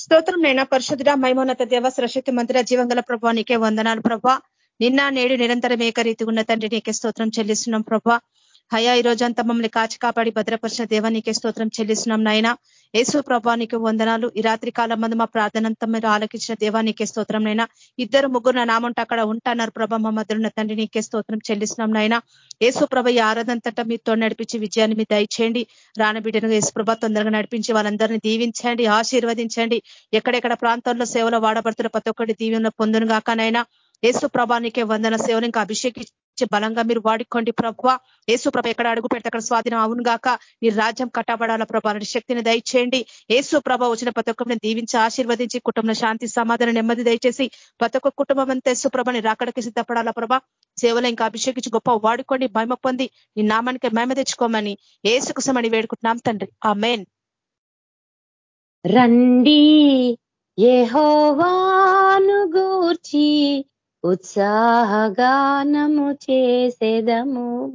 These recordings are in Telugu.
స్తోత్రం నైనా పరిశుద్ధ మైమోన్నత దేవ సరస్వతి మంత్ర జీవంగల ప్రభా నీకే వందనాలు ప్రభా. నిన్న నేడు నిరంతరం ఏకరీతి ఉన్న తండ్రి నీకే స్తోత్రం చెల్లిస్తున్నాం ప్రభా. హయా ఈ రోజంతా మమ్మల్ని కాచి కాపాడి భద్రపరిచిన దేవానికి స్తోత్రం చెల్లిస్తున్నాం నాయన. యేసు ప్రభానికి వందనాలు. ఈ రాత్రి కాలం మందు మా ప్రార్థనంతా మీరు ఆలకించిన దేవానికి స్తోత్రం నైనా ఇద్దరు ముగ్గురు నా నామంటే అక్కడ ఉంటాన్నారు ప్రభ మా మధ్యలో తండ్రి నీకే స్తోత్రం చెల్లిస్తున్నాం నాయన. యేసు ప్రభ ఈ ఆరాధనంతటా మీతో నడిపించి విజయాన్ని మీ దయచేయండి. రానబిడ్డను యేసు ప్రభ తొందరగా నడిపించి వాళ్ళందరినీ దీవించండి ఆశీర్వదించండి. ఎక్కడెక్కడ ప్రాంతాల్లో సేవలో వాడబడుతున్న ప్రతి ఒక్కటి దీవెనలో పొందును గాకనైనా యేసు ప్రభానికే వందన సేవలు ఇంకా అభిషేకి అభిషేకించి బలంగా మీరు వాడుకోండి ప్రభ ఏసు ప్రభ ఎక్కడ అడుగు పెడితే అక్కడ స్వాధీనం అవును గాక. నీ రాజ్యం కట్టబడాల ప్రభా శక్తిని దయచేయండి. యేసు ప్రభ వచ్చిన ప్రతి ఒక్కరిని దీవించి ఆశీర్వదించి కుటుంబంలో శాంతి సమాధానం నెమ్మది దయచేసి ప్రతి ఒక్క కుటుంబం అంతా యేసు ప్రభని రాకడికి సిద్ధపడాలా ప్రభా సేవలు ఇంకా అభిషేకించి గొప్ప వాడుకోండి భయమ పొంది నీ నామానికి మేమ తెచ్చుకోమని ఏసుకుసమని వేడుకుంటున్నాం తండ్రి. ఆ మెయిన్ రండి ఏహోవాను గూర్చి ఉత్సాహగానము చేసేదము.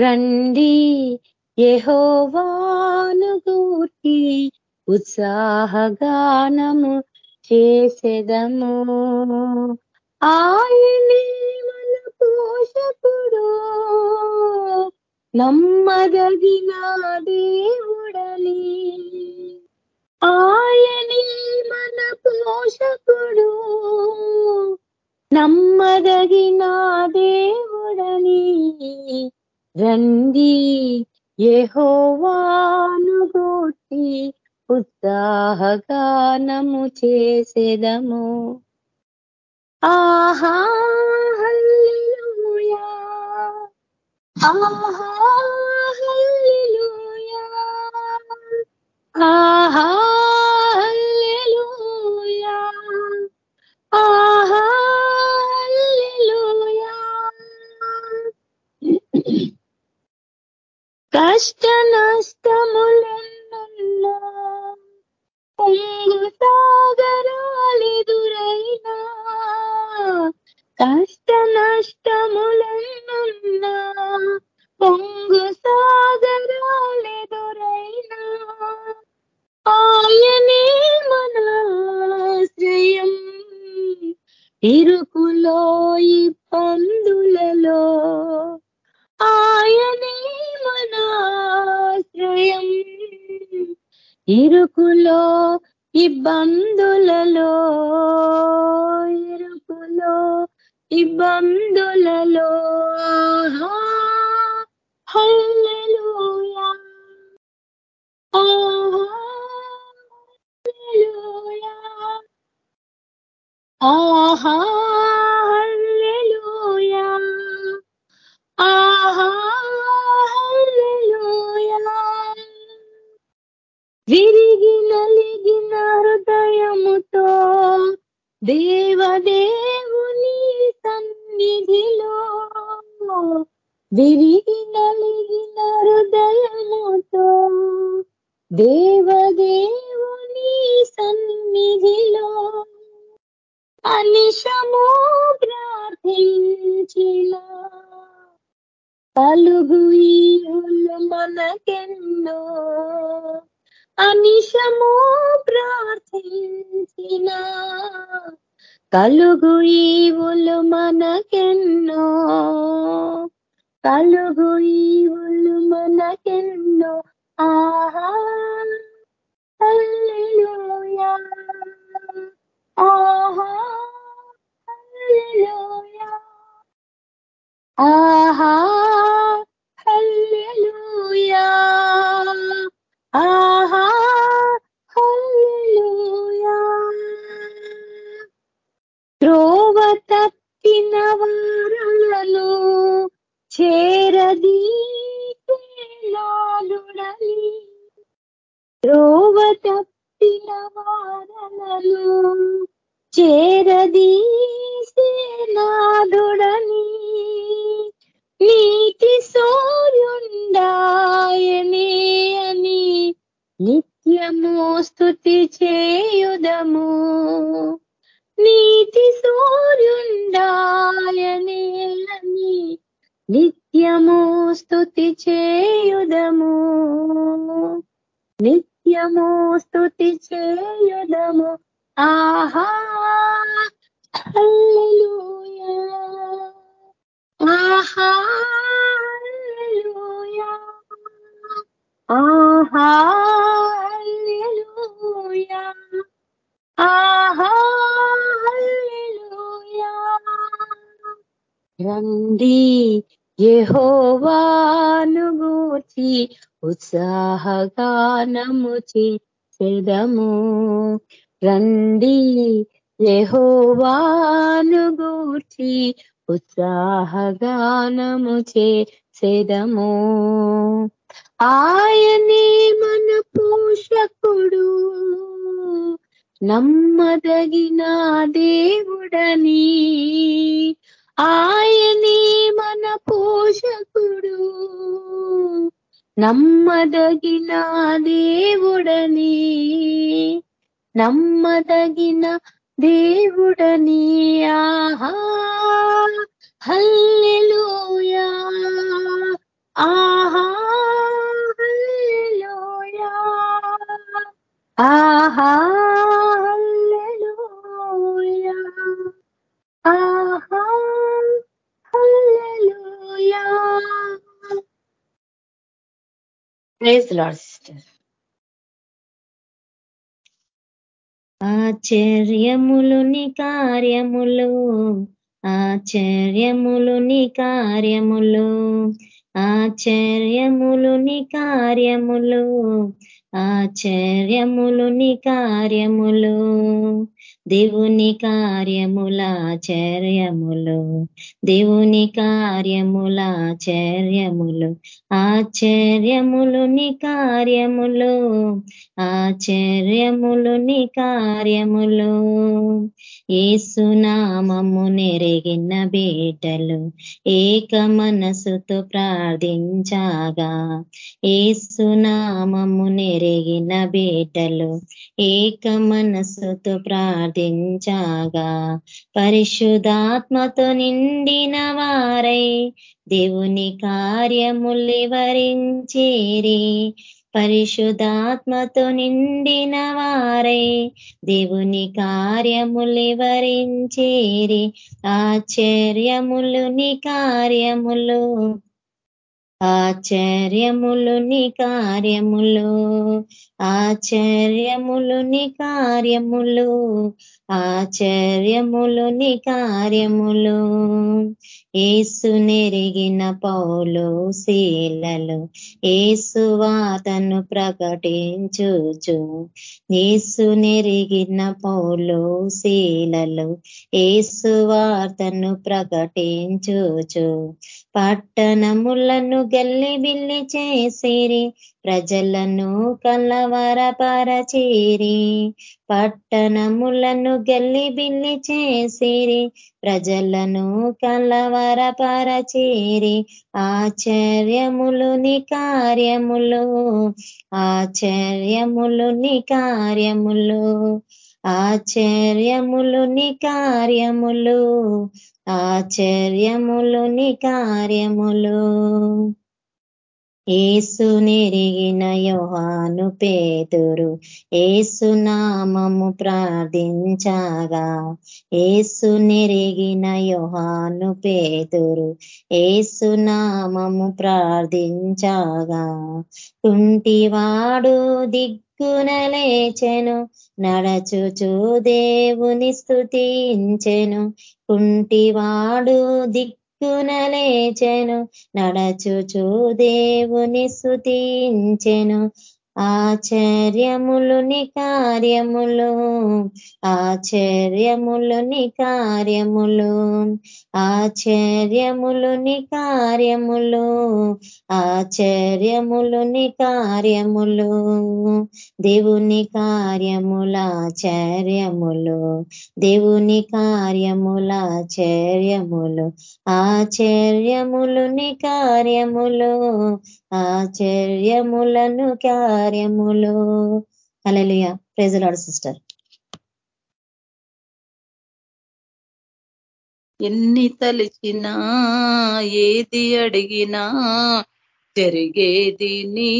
రండి యహోవాను గూర్చి ఉత్సాహగానము చేసేదము. ఆయనే మన పోషకుడు నమ్మదగిన దేవుడని. ఆయనే మన పోషకుడు నమ్మదగిన దేవుడని రండి యహోవాను గోటి ఉత్సాహగానము చేసేదము. ఆహా హల్లుయా ఆహా హల్లుయా ఆహా కష్ట నష్టములెన్నున్నా పొంగు సాగరాలెదురైనా కష్ట నష్టములెన్నున్నా పొంగు సాగరాలిదురైనా ఆయనే మనాశ్రయం ఇరుకులో Bun. కలుగు ఈవులు మనకెన్నో ఆహా. ఆహా ఆహా. హల్లెలూయా. త్రోవ తప్పిన వారలను చేరదీసే నాదుడని. నీటి సూర్యుండాయనే అని నిత్యము స్థుతి చేయుదము. నీతి సూర్యుండాయనే అని నిత్యము స్థుతి చేయుదము. నిత్య నిత్యము స్థుతి చేయుదము. ఆహా! ఆహా! ఆహా! ఆహా! రండి! యెహోవాను గూర్చి ఉత్సాహగానము చేదము. రండి యెహోవాను గూర్చి ఉత్సాహగానము చేదము. ఆయనే మన పోషకుడు నమ్మదగిన దేవుడని. ఆ నమ్మదగిన దేవుడని నమ్మదగిన దేవుడని ఆహా! హల్లెలూయా! ఆహా! హల్లెలూయా! ఆహా! హల్లెలూయా! ఆహా! హల్లెలూయా! ప్రేజ్ లాడ్ సిస్టర్ ఆశ్చర్యములు నీ కార్యములు ఆశ్చర్యములు నీ కార్యములు ఆశ్చర్యములు నీ కార్యములు ఆచర్యములు నీ కార్యములు దేవుని కార్యములాచర్యములు దేవుని కార్యముల ఆచర్యములు నీ కార్యములు ఆచర్యములు నీ కార్యములు. ఏసునామము నెరిగిన బీటలు ఏక మనసుతో ప్రార్థించాగా. ఏసునామము నెరిగిన బీటలు ఏక మనసుతో ప్రార్థించాగా. పరిశుధాత్మతో నిండిన వారై దేవుని కార్యములు వరించేరి పరిశుధాత్మతో నిండిన వారై దేవుని కార్యములు వరించేరి ఆశ్చర్యములు ని కార్యములు ఆశ్చర్యములు నీ కార్యములు. ఆచార్యములుని కార్యములు ఆచార్యములుని కార్యములు. ఏసు నెరిగిన పౌలు శీలలు ఏసు వాతను ప్రకటించుచు. ఏసు నెరిగిన పౌలు శీలలు ఏసు వార్తను ప్రకటించుచు. పట్టణములను గల్లి బిల్లి చేసిరి ప్రజలను కల కలవరపరచేరి పట్టణములను గల్లి బిల్లి చేసిరి ప్రజలను కలవరపరచేరి ఆశ్చర్యములు ని కార్యములు ఆశ్చర్యములు ని కార్యములు ఆశ్చర్యములు కార్యములు ఆశ్చర్యములు ని కార్యములు. ఏసు నెరిగిన యోహాను పేతురు. ఏసు నామము ప్రార్థించగా. ఏసు నెరిగిన యోహాను పేతురు. ఏసు నామము ప్రార్థించగా. కుంటివాడు దిగ్గునలేచెను నడచుచు దేవుని స్థుతించెను కుంటివాడు దిక్కున లేచెను నడచుచు దేవుని స్థుతించెను ఆశ్చర్యములు ని కార్యములు ఆశ్చర్యములు ని కార్యములు ఆశ్చర్యములు ని కార్యములు ఆశ్చర్యములు ని కార్యములు దేవుని కార్యముల ఆశ్చర్యములు దేవుని కార్యముల ఆశ్చర్యములు ఆశ్చర్యములు ని కార్యములు కార్య కార్యములు. అలలియ ప్రేజలాడు సిస్టర్ ఎన్ని తలిచినా ఏది అడిగినా జరిగేది నీ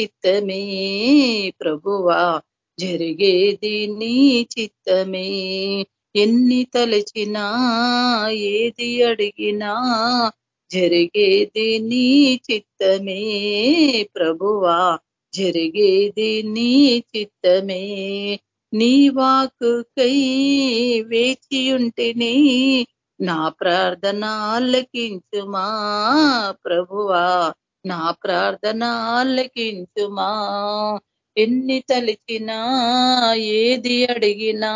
చిత్తమే ప్రభువా. జరిగేది నీ చిత్తమే. ఎన్ని తలచినా ఏది అడిగినా జరిగేది నీ చిత్తమే ప్రభువా. జరిగేది నీ చిత్తమే. నీ వాకుకై వేచియుంటిని. నా ప్రార్థన ఆలకించుమా ప్రభువా. నా ప్రార్థన ఆలకించుమా. ఎన్ని తలిచినా ఏది అడిగినా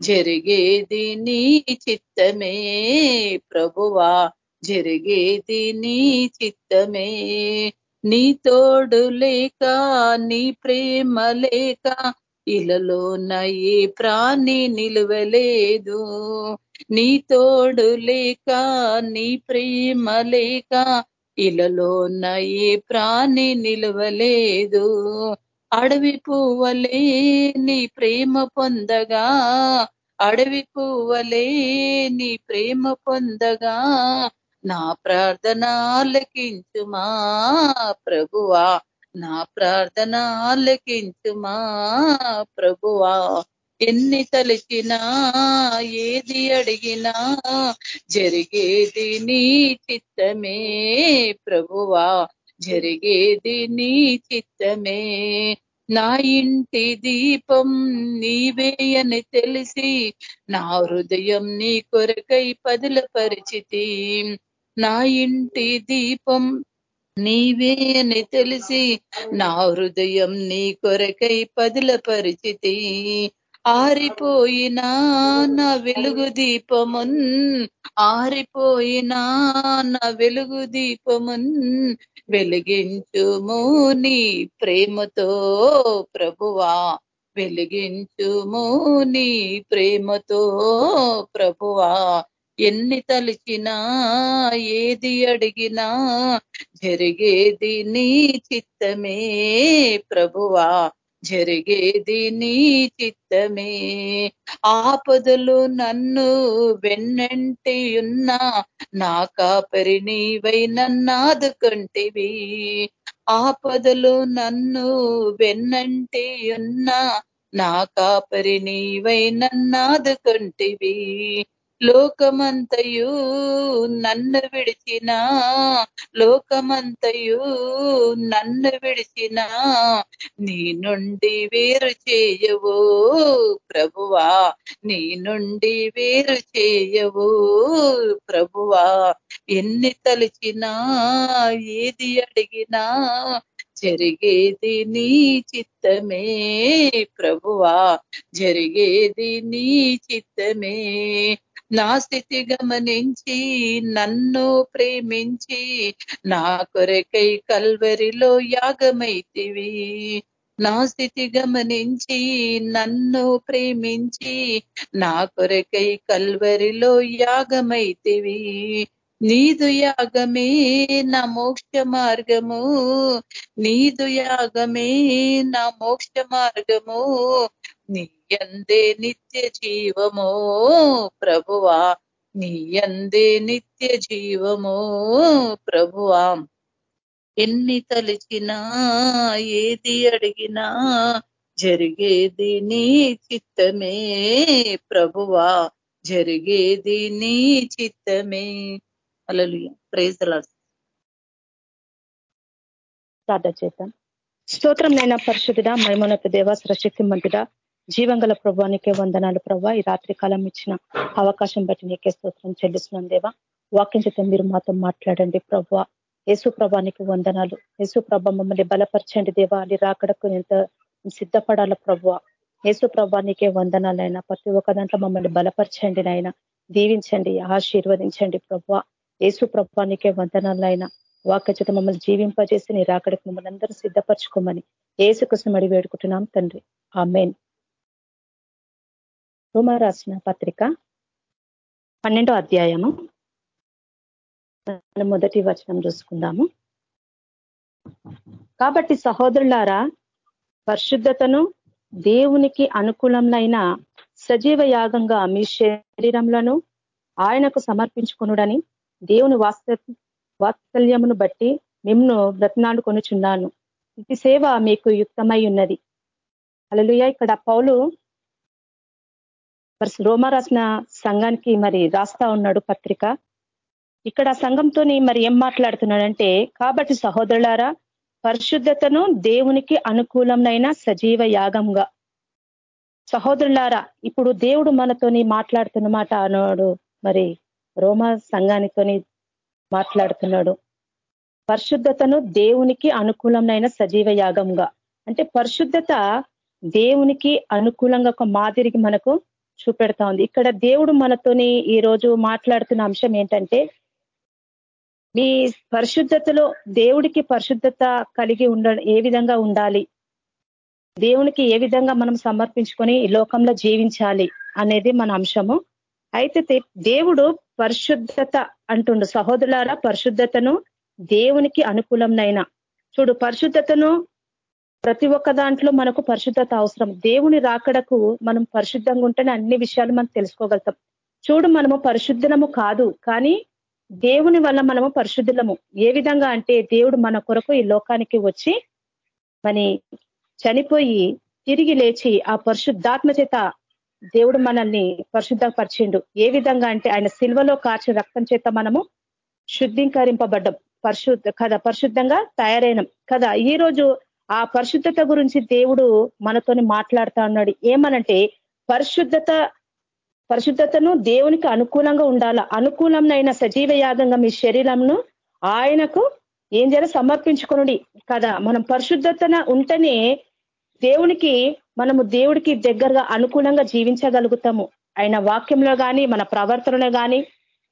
జరిగేది నీ చిత్తమే ప్రభువా. జరిగేది నీ చిత్తమే. నీ తోడు లేక నీ ప్రేమ లేక ఇలలో ఏ ప్రాణి నిలువలేదు. నీ తోడు లేక నీ ప్రేమ లేక ఇలలో ఏ ప్రాణి నిలువలేదు. అడవి పువ్వలే నీ ప్రేమ పొందగా అడవి పువ్వలే నీ ప్రేమ పొందగా నా ప్రార్థన ఆలకించుమా ప్రభువా. నా ప్రార్థన ఆలకించుమా ప్రభువా. ఎన్ని తలిచినా ఏది అడిగినా జరిగేది నీ చిత్తమే ప్రభువా. జరిగేది నీ చిత్తమే. నా ఇంటి దీపం నీవే అని తెలిసి నా హృదయం నీ కొరకై పదుల పరిచితి. నా ఇంటి దీపం నీవే అని తెలిసి నా హృదయం నీ కొరకై పదుల పరిచితి. ఆరిపోయినా నా వెలుగు దీపమున్ ఆరిపోయినా నా వెలుగు దీపమున్ వెలిగించుము నీ ప్రేమతో ప్రభువా. వెలిగించుము నీ ప్రేమతో ప్రభువా. ఎన్ని తలిచినా ఏది అడిగినా జరిగేది నీ చిత్తమే ప్రభువా. జరిగేది నీ చిత్తమే. ఆపదలు నన్ను వెన్నంటి ఉన్నా నా కాపరి నీవై నన్నాదుకుంటివి ఆపదలు నన్ను వెన్నంటి ఉన్నా నా కాపరి నీవై నన్నాదుకుంటివి లోకమంతయు నన్ను విడిచిన లోకమంతయు నన్ను విడిచిన నీ నుండి వేరు చేయవు ప్రభువా నీ నుండి వేరు చేయవు ప్రభువా ఎన్ని తలిచినా ఏది అడిగినా జరిగేది నీ చిత్తమే ప్రభువా జరిగేది నీ చిత్తమే నా స్థితి గమనించి నన్ను ప్రేమించి నా కొరకై కల్వరిలో యాగమైతివి. నా స్థితి గమనించి నన్ను ప్రేమించి నా కొరకై కల్వరిలో యాగమైతివి. నీదు యాగమే నా మోక్ష మార్గము. నీదు యాగమే నా మోక్ష మార్గము. నీయందే నిత్య జీవమో ప్రభువా. నీయందే నిత్య జీవమో ప్రభువా. ఎన్ని తలిచినా ఏది అడిగినా జరిగేది నీ చిత్తమే ప్రభువా. జరిగేది నీ చిత్తమే. అలలు ప్రేజలా ప్రార్థన చేద్దాం. స్తోత్రం నైనా పరిశుద్ధుడ మైమోన్నత దేవ సరశక్తి మంతుడ జీవంగల ప్రభానికే వందనాలు ప్రభా. ఈ రాత్రి కాలం ఇచ్చిన అవకాశం బట్టి నీకే స్తోత్రం చెల్లిస్తున్నాం దేవా. వాక్యం చేత మీరు మాతో మాట్లాడండి ప్రభా. యేసు ప్రభానికి వందనాలు. యేసు ప్రభ మమ్మల్ని బలపరచండి దేవా. అది రాకడకు ఎంత సిద్ధపడాల ప్రభు. యేసు ప్రభానికే వందనాలైనా ప్రతి ఒక్క దాంట్లో మమ్మల్ని బలపరచండి నాయన. దీవించండి ఆశీర్వదించండి ప్రభు. యేసు ప్రభానికే వందనాలైనా వాక్యచేత మమ్మల్ని జీవింపజేసి నీ రాకడకు మమ్మల్ని అందరూ సిద్ధపరచుకోమని ఏసు కోసం అడి వేడుకుంటున్నాం తండ్రి. ఆ మెయిన్ రోమ రాసిన పత్రిక పన్నెండో అధ్యాయము. మనం మొదటి వచనం చూసుకుందాము. కాబట్టి సహోదరులారా పరిశుద్ధతను దేవునికి అనుకూలమైన సజీవ యాగంగా మీ శరీరంలోను ఆయనకు సమర్పించుకునుడని దేవుని వాస్త వాత్సల్యమును బట్టి మిమ్ను బ్రతనాడుకొనుచున్నాను ఇది సేవ మీకు యుక్తమై ఉన్నది. అలలుయ ఇక్కడ పౌలు మరి రోమారత్న రాసిన సంఘానికి మరి రాస్తా ఉన్నాడు పత్రిక. ఇక్కడ సంఘంతోని మరి ఏం మాట్లాడుతున్నాడంటే కాబట్టి సహోదరులారా పరిశుద్ధతను దేవునికి అనుకూలమైన సజీవ యాగంగా సహోదరులారా ఇప్పుడు దేవుడు మనతోని మాట్లాడుతున్నమాట అన్నాడు మరి రోమా సంఘానితోని మాట్లాడుతున్నాడు. పరిశుద్ధతను దేవునికి అనుకూలమైన సజీవ యాగంగా అంటే పరిశుద్ధత దేవునికి అనుకూలంగా ఒక మాదిరికి మనకు చూపెడతా ఉంది. ఇక్కడ దేవుడు మనతోని ఈ రోజు మాట్లాడుతున్న అంశం ఏంటంటే మీ పరిశుద్ధతలో దేవుడికి పరిశుద్ధత కలిగి ఉండ ఏ విధంగా ఉండాలి? దేవునికి ఏ విధంగా మనం సమర్పించుకొని ఈ లోకంలో జీవించాలి అనేది మన అంశము. అయితే దేవుడు పరిశుద్ధత అంటుండు. సహోదరులారా పరిశుద్ధతను దేవునికి అనుకూలంనైనా చూడు పరిశుద్ధతను ప్రతి ఒక్క దాంట్లో మనకు పరిశుద్ధత అవసరం. దేవుని రాకడకు మనం పరిశుద్ధంగా ఉంటేనే అన్ని విషయాలు మనం తెలుసుకోగలుగుతాం. చూడు మనము పరిశుద్ధము కాదు కానీ దేవుని వల్ల మనము పరిశుద్ధులము. ఏ విధంగా అంటే దేవుడు మన కొరకు ఈ లోకానికి వచ్చి మని చనిపోయి తిరిగి లేచి ఆ పరిశుద్ధాత్మ చేత దేవుడు మనల్ని పరిశుద్ధపరిచిండు. ఏ విధంగా అంటే ఆయన శిల్వలో కార్చిన రక్తం చేత మనము శుద్ధీకరింపబడ్డం. పరిశుద్ధ కదా పరిశుద్ధంగా తయారైనం. కదా ఈ రోజు ఆ పరిశుద్ధత గురించి దేవుడు మనతోని మాట్లాడుతా ఉన్నాడు. ఏమనంటే పరిశుద్ధత పరిశుద్ధతను దేవునికి అనుకూలంగా ఉండాల? అనుకూలమైన సజీవ యాగంగా మీ శరీరంను ఆయనకు ఏం చేయాలి? సమర్పించుకునుడి కదా. మనం పరిశుద్ధతన ఉంటేనే దేవునికి మనము దేవుడికి దగ్గరగా అనుకూలంగా జీవించగలుగుతాము. ఆయన వాక్యంలో కానీ మన ప్రవర్తనలో కానీ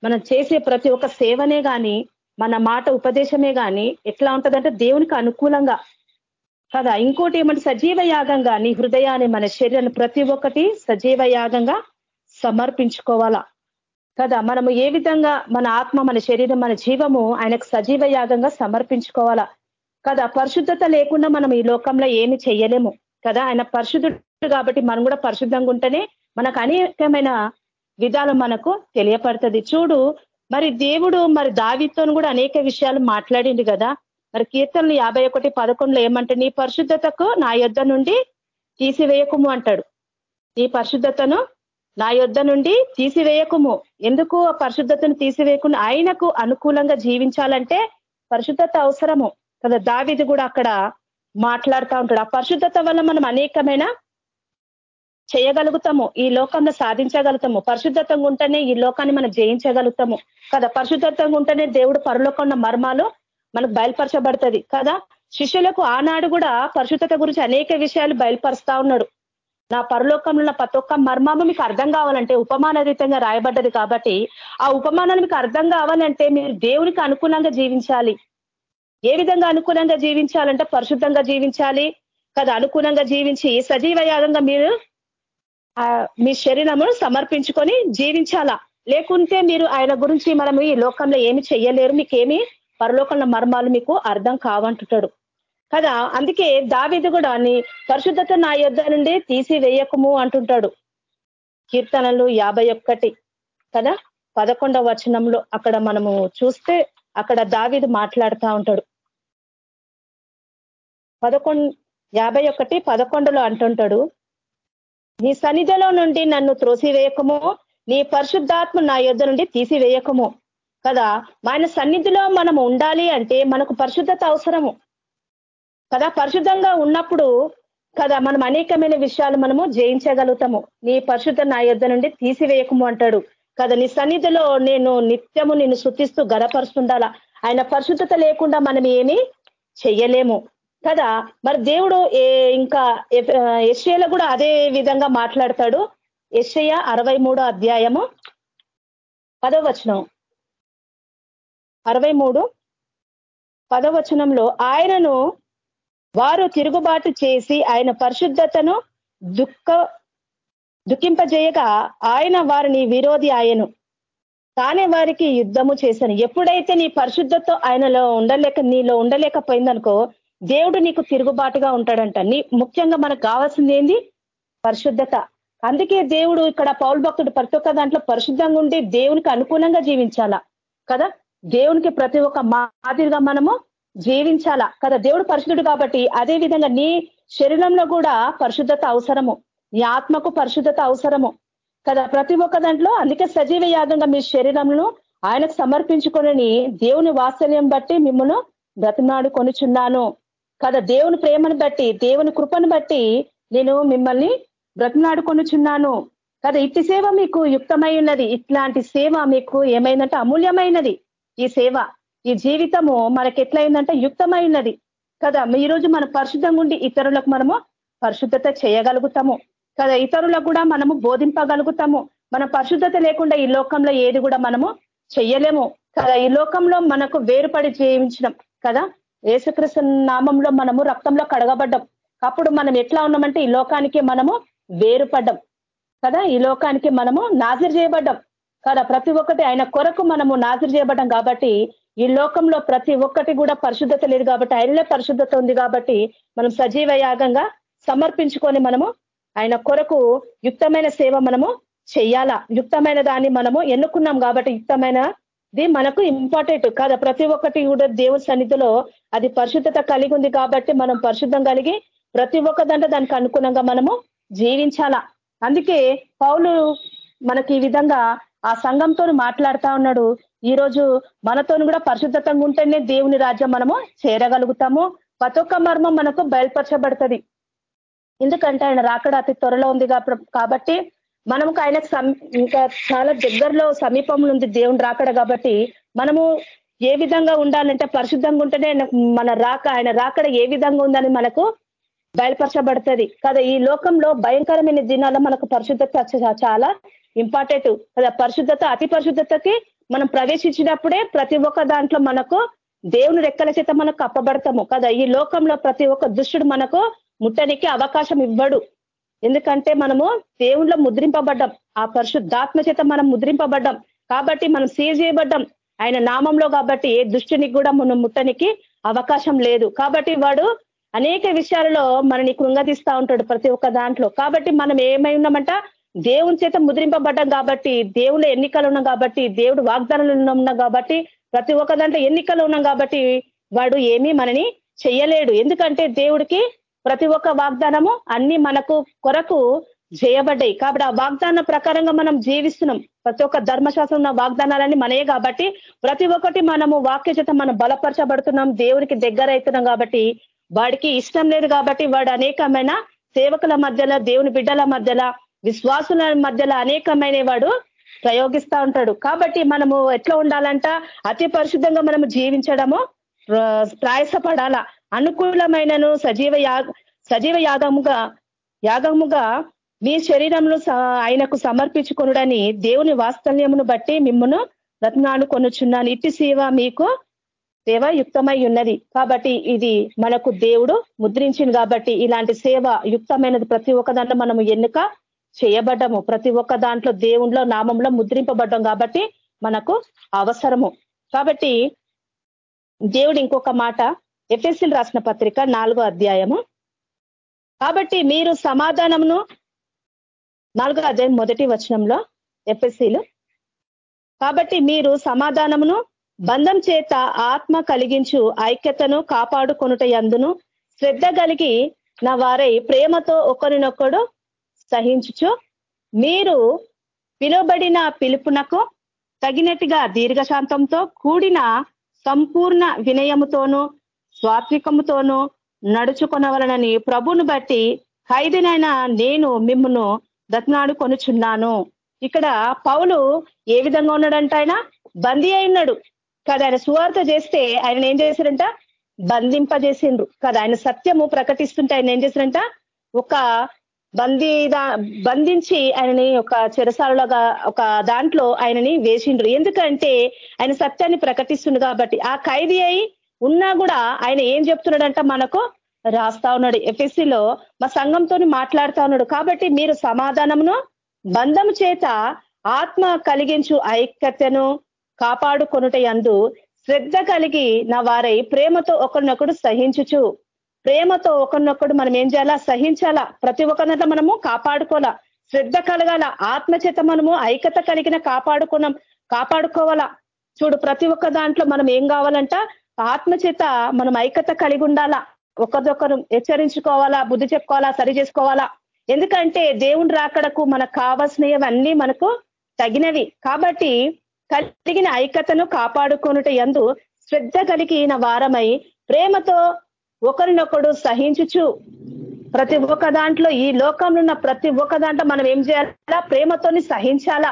మనం చేసే ప్రతి ఒక్క సేవనే కానీ మన మాట ఉపదేశమే కానీ ఎట్లా ఉంటుందంటే దేవునికి అనుకూలంగా కదా ఇంకోటి ఏమంటే సజీవ యాగంగా నీ హృదయాన్ని మన శరీరాన్ని ప్రతి ఒక్కటి సజీవ యాగంగా సమర్పించుకోవాలా? కదా మనము ఏ విధంగా మన ఆత్మ మన శరీరం మన జీవము ఆయనకు సజీవ యాగంగా సమర్పించుకోవాలా? కదా పరిశుద్ధత లేకుండా మనం ఈ లోకంలో ఏమి చేయలేము. కదా ఆయన పరిశుద్ధుడు కాబట్టి మనం కూడా పరిశుద్ధంగా ఉంటేనే మనకు అనేకమైన విధాలు మనకు తెలియపడుతుంది. చూడు మరి దేవుడు మరి దావితో కూడా అనేక విషయాలు మాట్లాడింది కదా. మరి కీర్తనలు యాభై ఒకటి పదకొండులో ఏమంటే నీ పరిశుద్ధతకు నా యొద్ధ నుండి తీసివేయకుము అంటాడు. నీ పరిశుద్ధతను నా యొద్ధ నుండి తీసివేయకుము. ఎందుకు ఆ పరిశుద్ధతను తీసివేయకుండా ఆయనకు అనుకూలంగా జీవించాలంటే పరిశుద్ధత అవసరము. కదా దావిది కూడా అక్కడ మాట్లాడుతూ ఉంటాడు. ఆ పరిశుద్ధత వల్ల మనం అనేకమైన చేయగలుగుతాము ఈ లోకంలో సాధించగలుగుతాము. పరిశుద్ధతంగా ఉంటేనే ఈ లోకాన్ని మనం జయించగలుగుతాము. కదా పరిశుద్ధతంగా ఉంటేనే దేవుడు పరలోకంలో మర్మాలు మనకు బయలుపరచబడుతుంది. కదా? శిష్యులకు ఆనాడు కూడా పరిశుద్ధత గురించి అనేక విషయాలు బయలుపరుస్తా ఉన్నాడు. నా పరలోకంలో ప్రతి ఒక్క మర్మము మీకు అర్థం కావాలంటే ఉపమానరీతంగా రాయబడ్డది కాబట్టి ఆ ఉపమానాలు మీకు అర్థం కావాలంటే మీరు దేవునికి అనుకూలంగా జీవించాలి. ఏ విధంగా అనుకూలంగా జీవించాలంటే పరిశుద్ధంగా జీవించాలి. కదా? అనుకూలంగా జీవించి సజీవ యాగంగా మీరు మీ శరీరము సమర్పించుకొని జీవించాలా? లేకుంటే మీరు ఆయన గురించి మనము ఈ లోకంలో ఏమి చెయ్యలేరు మీకేమి పరలోకంలో మర్మాలు మీకు అర్థం కావంటుంటాడు కదా? అందుకే దావిది కూడా నీ పరిశుద్ధత నా యొద్ధ నుండి తీసివేయకము అంటుంటాడు. కీర్తనలు యాభై ఒక్కటి కదా? పదకొండవ వచనంలో అక్కడ మనము చూస్తే అక్కడ దావిది మాట్లాడుతూ ఉంటాడు. పదకొండు యాభై ఒకటి పదకొండులో అంటుంటాడు నీ సన్నిధిలో నుండి నన్ను త్రోసివేయకము నీ పరిశుద్ధాత్మ నా యొద్ధ నుండి తీసివేయకము. కదా? ఆయన సన్నిధిలో మనం ఉండాలి అంటే మనకు పరిశుద్ధత అవసరము. కదా? పరిశుద్ధంగా ఉన్నప్పుడు కదా? మనం అనేకమైన విషయాలు మనము జయించగలుగుతాము. నీ పరిశుద్ధ నా యుద్ధ నుండి తీసివేయకము అంటాడు. కదా? నీ సన్నిధిలో నేను నిత్యము నిన్ను శుద్ధిస్తూ గడపరుస్తుండాలా? ఆయన పరిశుద్ధత లేకుండా మనం ఏమి చెయ్యలేము. కదా? మరి దేవుడు ఇంకా ఎస్ఏలో కూడా అదే విధంగా మాట్లాడతాడు. ఎస్ఐయ అరవై అధ్యాయము పదవచనం అరవై మూడు పదవచనంలో ఆయనను వారు తిరుగుబాటు చేసి ఆయన పరిశుద్ధతను దుఃఖ దుఃఖింపజేయక ఆయన వారిని విరోధి ఆయను. తానే వారికి యుద్ధము చేశాను. ఎప్పుడైతే నీ పరిశుద్ధతో ఆయనలో ఉండలేక నీలో ఉండలేకపోయిందనుకో దేవుడు నీకు తిరుగుబాటుగా ఉంటాడంట. నీ ముఖ్యంగా మనకు కావాల్సింది ఏంది? పరిశుద్ధత. అందుకే దేవుడు ఇక్కడ పౌల్ భక్తుడు ప్రతి ఒక్క దాంట్లో పరిశుద్ధంగా ఉండి దేవునికి అనుకూలంగా జీవించాలా? కదా? దేవునికి ప్రతి ఒక్క మాదిరిగా మనము జీవించాలా? కదా దేవుడు పరిశుద్ధుడు కాబట్టి అదే విధంగా నీ శరీరంలో కూడా పరిశుద్ధత అవసరము. నీ ఆత్మకు పరిశుద్ధత అవసరము. కదా ప్రతి ఒక్క దాంట్లో అందుకే సజీవ యాగంగా మీ శరీరంలో ఆయనకు సమర్పించుకొని దేవుని వాత్సల్యం బట్టి మిమ్మల్ని బ్రతిమాడు కొనుచున్నాను. కదా దేవుని ప్రేమను బట్టి దేవుని కృపను బట్టి నేను మిమ్మల్ని బ్రతిమాడుకొనుచున్నాను కదా ఇట్టి సేవ మీకు యుక్తమై ఉన్నది. ఇట్లాంటి సేవ మీకు ఏమైందంటే అమూల్యమైనది. ఈ సేవ ఈ జీవితము మనకి ఎట్లయిందంటే యుక్తమై ఉన్నది కదా ఈ రోజు మన పరిశుద్ధంగా ఉండి ఇతరులకు మనము పరిశుద్ధత చేయగలుగుతాము. కదా ఇతరులకు కూడా మనము బోధింపగలుగుతాము. మన పరిశుద్ధత లేకుండా ఈ లోకంలో ఏది కూడా మనము చెయ్యలేము. కదా ఈ లోకంలో మనకు వేరుపడి జీవించడం కదా ఏసుకృష్ణ నామంలో మనము రక్తంలో కడగబడ్డం. అప్పుడు మనం ఎట్లా ఉన్నామంటే ఈ లోకానికి మనము వేరుపడ్డం. కదా ఈ లోకానికి మనము నాజర్ చేయబడ్డం. కదా? ప్రతి ఒక్కటి ఆయన కొరకు మనము నాజరు చేయబడ్డం కాబట్టి ఈ లోకంలో ప్రతి ఒక్కటి కూడా పరిశుద్ధత లేదు కాబట్టి ఆయనలే పరిశుద్ధత ఉంది కాబట్టి మనం సజీవ యాగంగా సమర్పించుకొని మనము ఆయన కొరకు యుక్తమైన సేవ మనము చెయ్యాలా? యుక్తమైన దాన్ని మనము ఎన్నుకున్నాం కాబట్టి యుక్తమైనది మనకు ఇంపార్టెంట్ కాదా? ప్రతి ఒక్కటి కూడా దేవుని సన్నిధిలో అది పరిశుద్ధత కలిగి ఉంది కాబట్టి మనం పరిశుద్ధం కలిగి ప్రతి ఒక్క దాంట్లో దానికి అనుగుణంగా మనము జీవించాలా? అందుకే పౌలు మనకి ఈ విధంగా ఆ సంఘంతో మాట్లాడుతా ఉన్నాడు. ఈ రోజు మనతో కూడా పరిశుద్ధతంగా ఉంటేనే దేవుని రాజ్యం మనము చేరగలుగుతాము. ప్రతి ఒక్క మర్మం మనకు బయలుపరచబడుతుంది. ఎందుకంటే ఆయన రాకడ అతి త్వరలో ఉంది కాబట్టి మనము ఆయనకు ఇంకా చాలా దగ్గరలో సమీపంలో ఉంది దేవుని రాకడ కాబట్టి మనము ఏ విధంగా ఉండాలంటే పరిశుద్ధంగా ఉంటేనే మన రాక ఆయన రాకడ ఏ విధంగా ఉందని మనకు బయలుపరచబడుతుంది. కదా ఈ లోకంలో భయంకరమైన దినాల్లో మనకు పరిశుద్ధత చాలా ఇంపార్టెంట్ కదా పరిశుద్ధత అతి పరిశుద్ధతకి మనం ప్రవేశించినప్పుడే ప్రతి ఒక్క దాంట్లో మనకు దేవుని రెక్కల చేత మనకు అప్పబడతాము కదా ఈ లోకంలో ప్రతి ఒక్క దుష్టుడు మనకు ముట్టనికి అవకాశం ఇవ్వడు. ఎందుకంటే మనము దేవుళ్ళో ముద్రింపబడ్డం. ఆ పరిశుద్ధాత్మ చేత మనం ముద్రింపబడ్డం. కాబట్టి మనం సీజ్ చేయబడ్డం. ఆయన నామంలో కాబట్టి ఏ దుష్టునికి కూడా మనం ముట్టనికి అవకాశం లేదు. కాబట్టి వాడు అనేక విషయాలలో మనని కృంగతీస్తా ఉంటాడు ప్రతి ఒక్క దాంట్లో. కాబట్టి మనం ఏమై ఉన్నామంట? దేవుని చేత ముద్రింపబడ్డాం కాబట్టి దేవుడు ఎన్నికలు ఉన్నాం కాబట్టి దేవుడు వాగ్దానాలు ఉన్నాం కాబట్టి ప్రతి ఒక్క దాంట్లో ఎన్నికలు ఉన్నాం కాబట్టి వాడు ఏమీ మనని చెయ్యలేడు. ఎందుకంటే దేవుడికి ప్రతి ఒక్క వాగ్దానము అన్ని మనకు కొరకు చేయబడ్డాయి. కాబట్టి ఆ వాగ్దాన ప్రకారంగా మనం జీవిస్తున్నాం. ప్రతి ఒక్క ధర్మశాస్త్రం ఉన్న వాగ్దానాలన్నీ మనయే కాబట్టి ప్రతి ఒక్కటి మనము వాక్య చేత మనం బలపరచబడుతున్నాం. దేవునికి దగ్గర అవుతున్నాం కాబట్టి వాడికి ఇష్టం లేదు కాబట్టి వాడు అనేకమైన సేవకుల మధ్యలో దేవుని బిడ్డల మధ్యలో విశ్వాసుల మధ్యలో అనేకమైన వాడు ప్రయోగిస్తూ ఉంటాడు. కాబట్టి మనము ఎట్లా ఉండాలంట? అతి పరిశుద్ధంగా మనము జీవించడము ప్రయాసపడాల. అనుకూలమైనను సజీవ యాగ సజీవ యాగముగా యాగముగా మీ శరీరంలో ఆయనకు సమర్పించుకొనుడని దేవుని వాస్తల్యమును బట్టి మిమ్మను రత్నాలు కొనుచున్నాను. ఇట్టి సేవ మీకు సేవ యుక్తమై ఉన్నది. కాబట్టి ఇది మనకు దేవుడు ముద్రించింది కాబట్టి ఇలాంటి సేవ యుక్తమైనది ప్రతి ఒక్క దాంట్లో మనము ఎన్నుక చేయబడ్డము. ప్రతి ఒక్క దాంట్లో దేవుళ్ళ నామంలో ముద్రింపబడ్డం కాబట్టి మనకు అవసరము. కాబట్టి దేవుడు ఇంకొక మాట ఎఫ్ఎస్సిల్ రాసిన పత్రిక నాలుగో అధ్యాయము. కాబట్టి మీరు సమాధానమును నాలుగో అధ్యాయం మొదటి వచనంలో ఎఫ్ఎస్సీలు కాబట్టి మీరు సమాధానమును బంధం చేత ఆత్మ కలిగించు ఐక్యతను కాపాడుకొనుట ఎందును శ్రద్ధ కలిగి నా వారై ప్రేమతో ఒకరినొకడు సహించుచు మీరు పిలువబడిన పిలుపునకు తగినట్టుగా దీర్ఘశాంతంతో కూడిన సంపూర్ణ వినయముతోనూ స్వాత్వికముతోనూ నడుచుకొనవలనని ప్రభును బట్టి ఖైదీనైనా నేను మిమ్మను దత్నాడు కొనుచున్నాను ఇక్కడ పౌలు ఏ విధంగా ఉన్నాడంట ఆయన బందీ అయినాడు. కాదు ఆయన సువార్త చేస్తే ఆయన ఏం చేశారంట? బంధింపజేసిండ్రు. కాదు ఆయన సత్యము ప్రకటిస్తుంటే ఆయన ఏం చేశారంట? ఒక బందీ బంధించి ఆయనని ఒక చెరసాలగా ఒక దాంట్లో ఆయనని వేసిండ్రు. ఎందుకంటే ఆయన సత్యాన్ని ప్రకటిస్తుండు కాబట్టి. ఆ ఖైదీ అయి ఉన్నా కూడా ఆయన ఏం చెప్తున్నాడంట మనకు? రాస్తా ఉన్నాడు. ఎఫ్ఎస్సిలో మా సంఘంతో మాట్లాడుతా ఉన్నాడు. కాబట్టి మీరు సమాధానమును బంధము చేత ఆత్మ కలిగించు ఐక్యతను కాపాడుకొనుట అందు శ్రద్ధ కలిగి నా వారై ప్రేమతో ఒకరినొకడు సహించుచు. ప్రేమతో ఒకరినొకడు మనం ఏం చేయాలా? సహించాలా? ప్రతి ఒక్కరినట్ల మనము కాపాడుకోవాలా? శ్రద్ధ కలగాల? ఆత్మచేత మనము ఐక్యత కలిగిన కాపాడుకున్నాం. కాపాడుకోవాలా? చూడు ప్రతి ఒక్క దాంట్లో మనం ఏం కావాలంట? ఆత్మచేత మనం ఐక్యత కలిగి ఉండాలా? ఒకరిదొకరు హెచ్చరించుకోవాలా? బుద్ధి చెప్పుకోవాలా? సరి చేసుకోవాలా? ఎందుకంటే దేవుని రాకడకు మనకు కావాల్సినవన్నీ మనకు తగినవి. కాబట్టి కలిగిన ఐక్యతను కాపాడుకొనుట ఎందు శ్రద్ధ కలిగిన వారమై ప్రేమతో ఒకరినొకడు సహించుచు. ప్రతి ఒక్క దాంట్లో ఈ లోకంలో ఉన్న ప్రతి ఒక్క దాంట్లో మనం ఏం చేయాలా? ప్రేమతోని సహించాలా?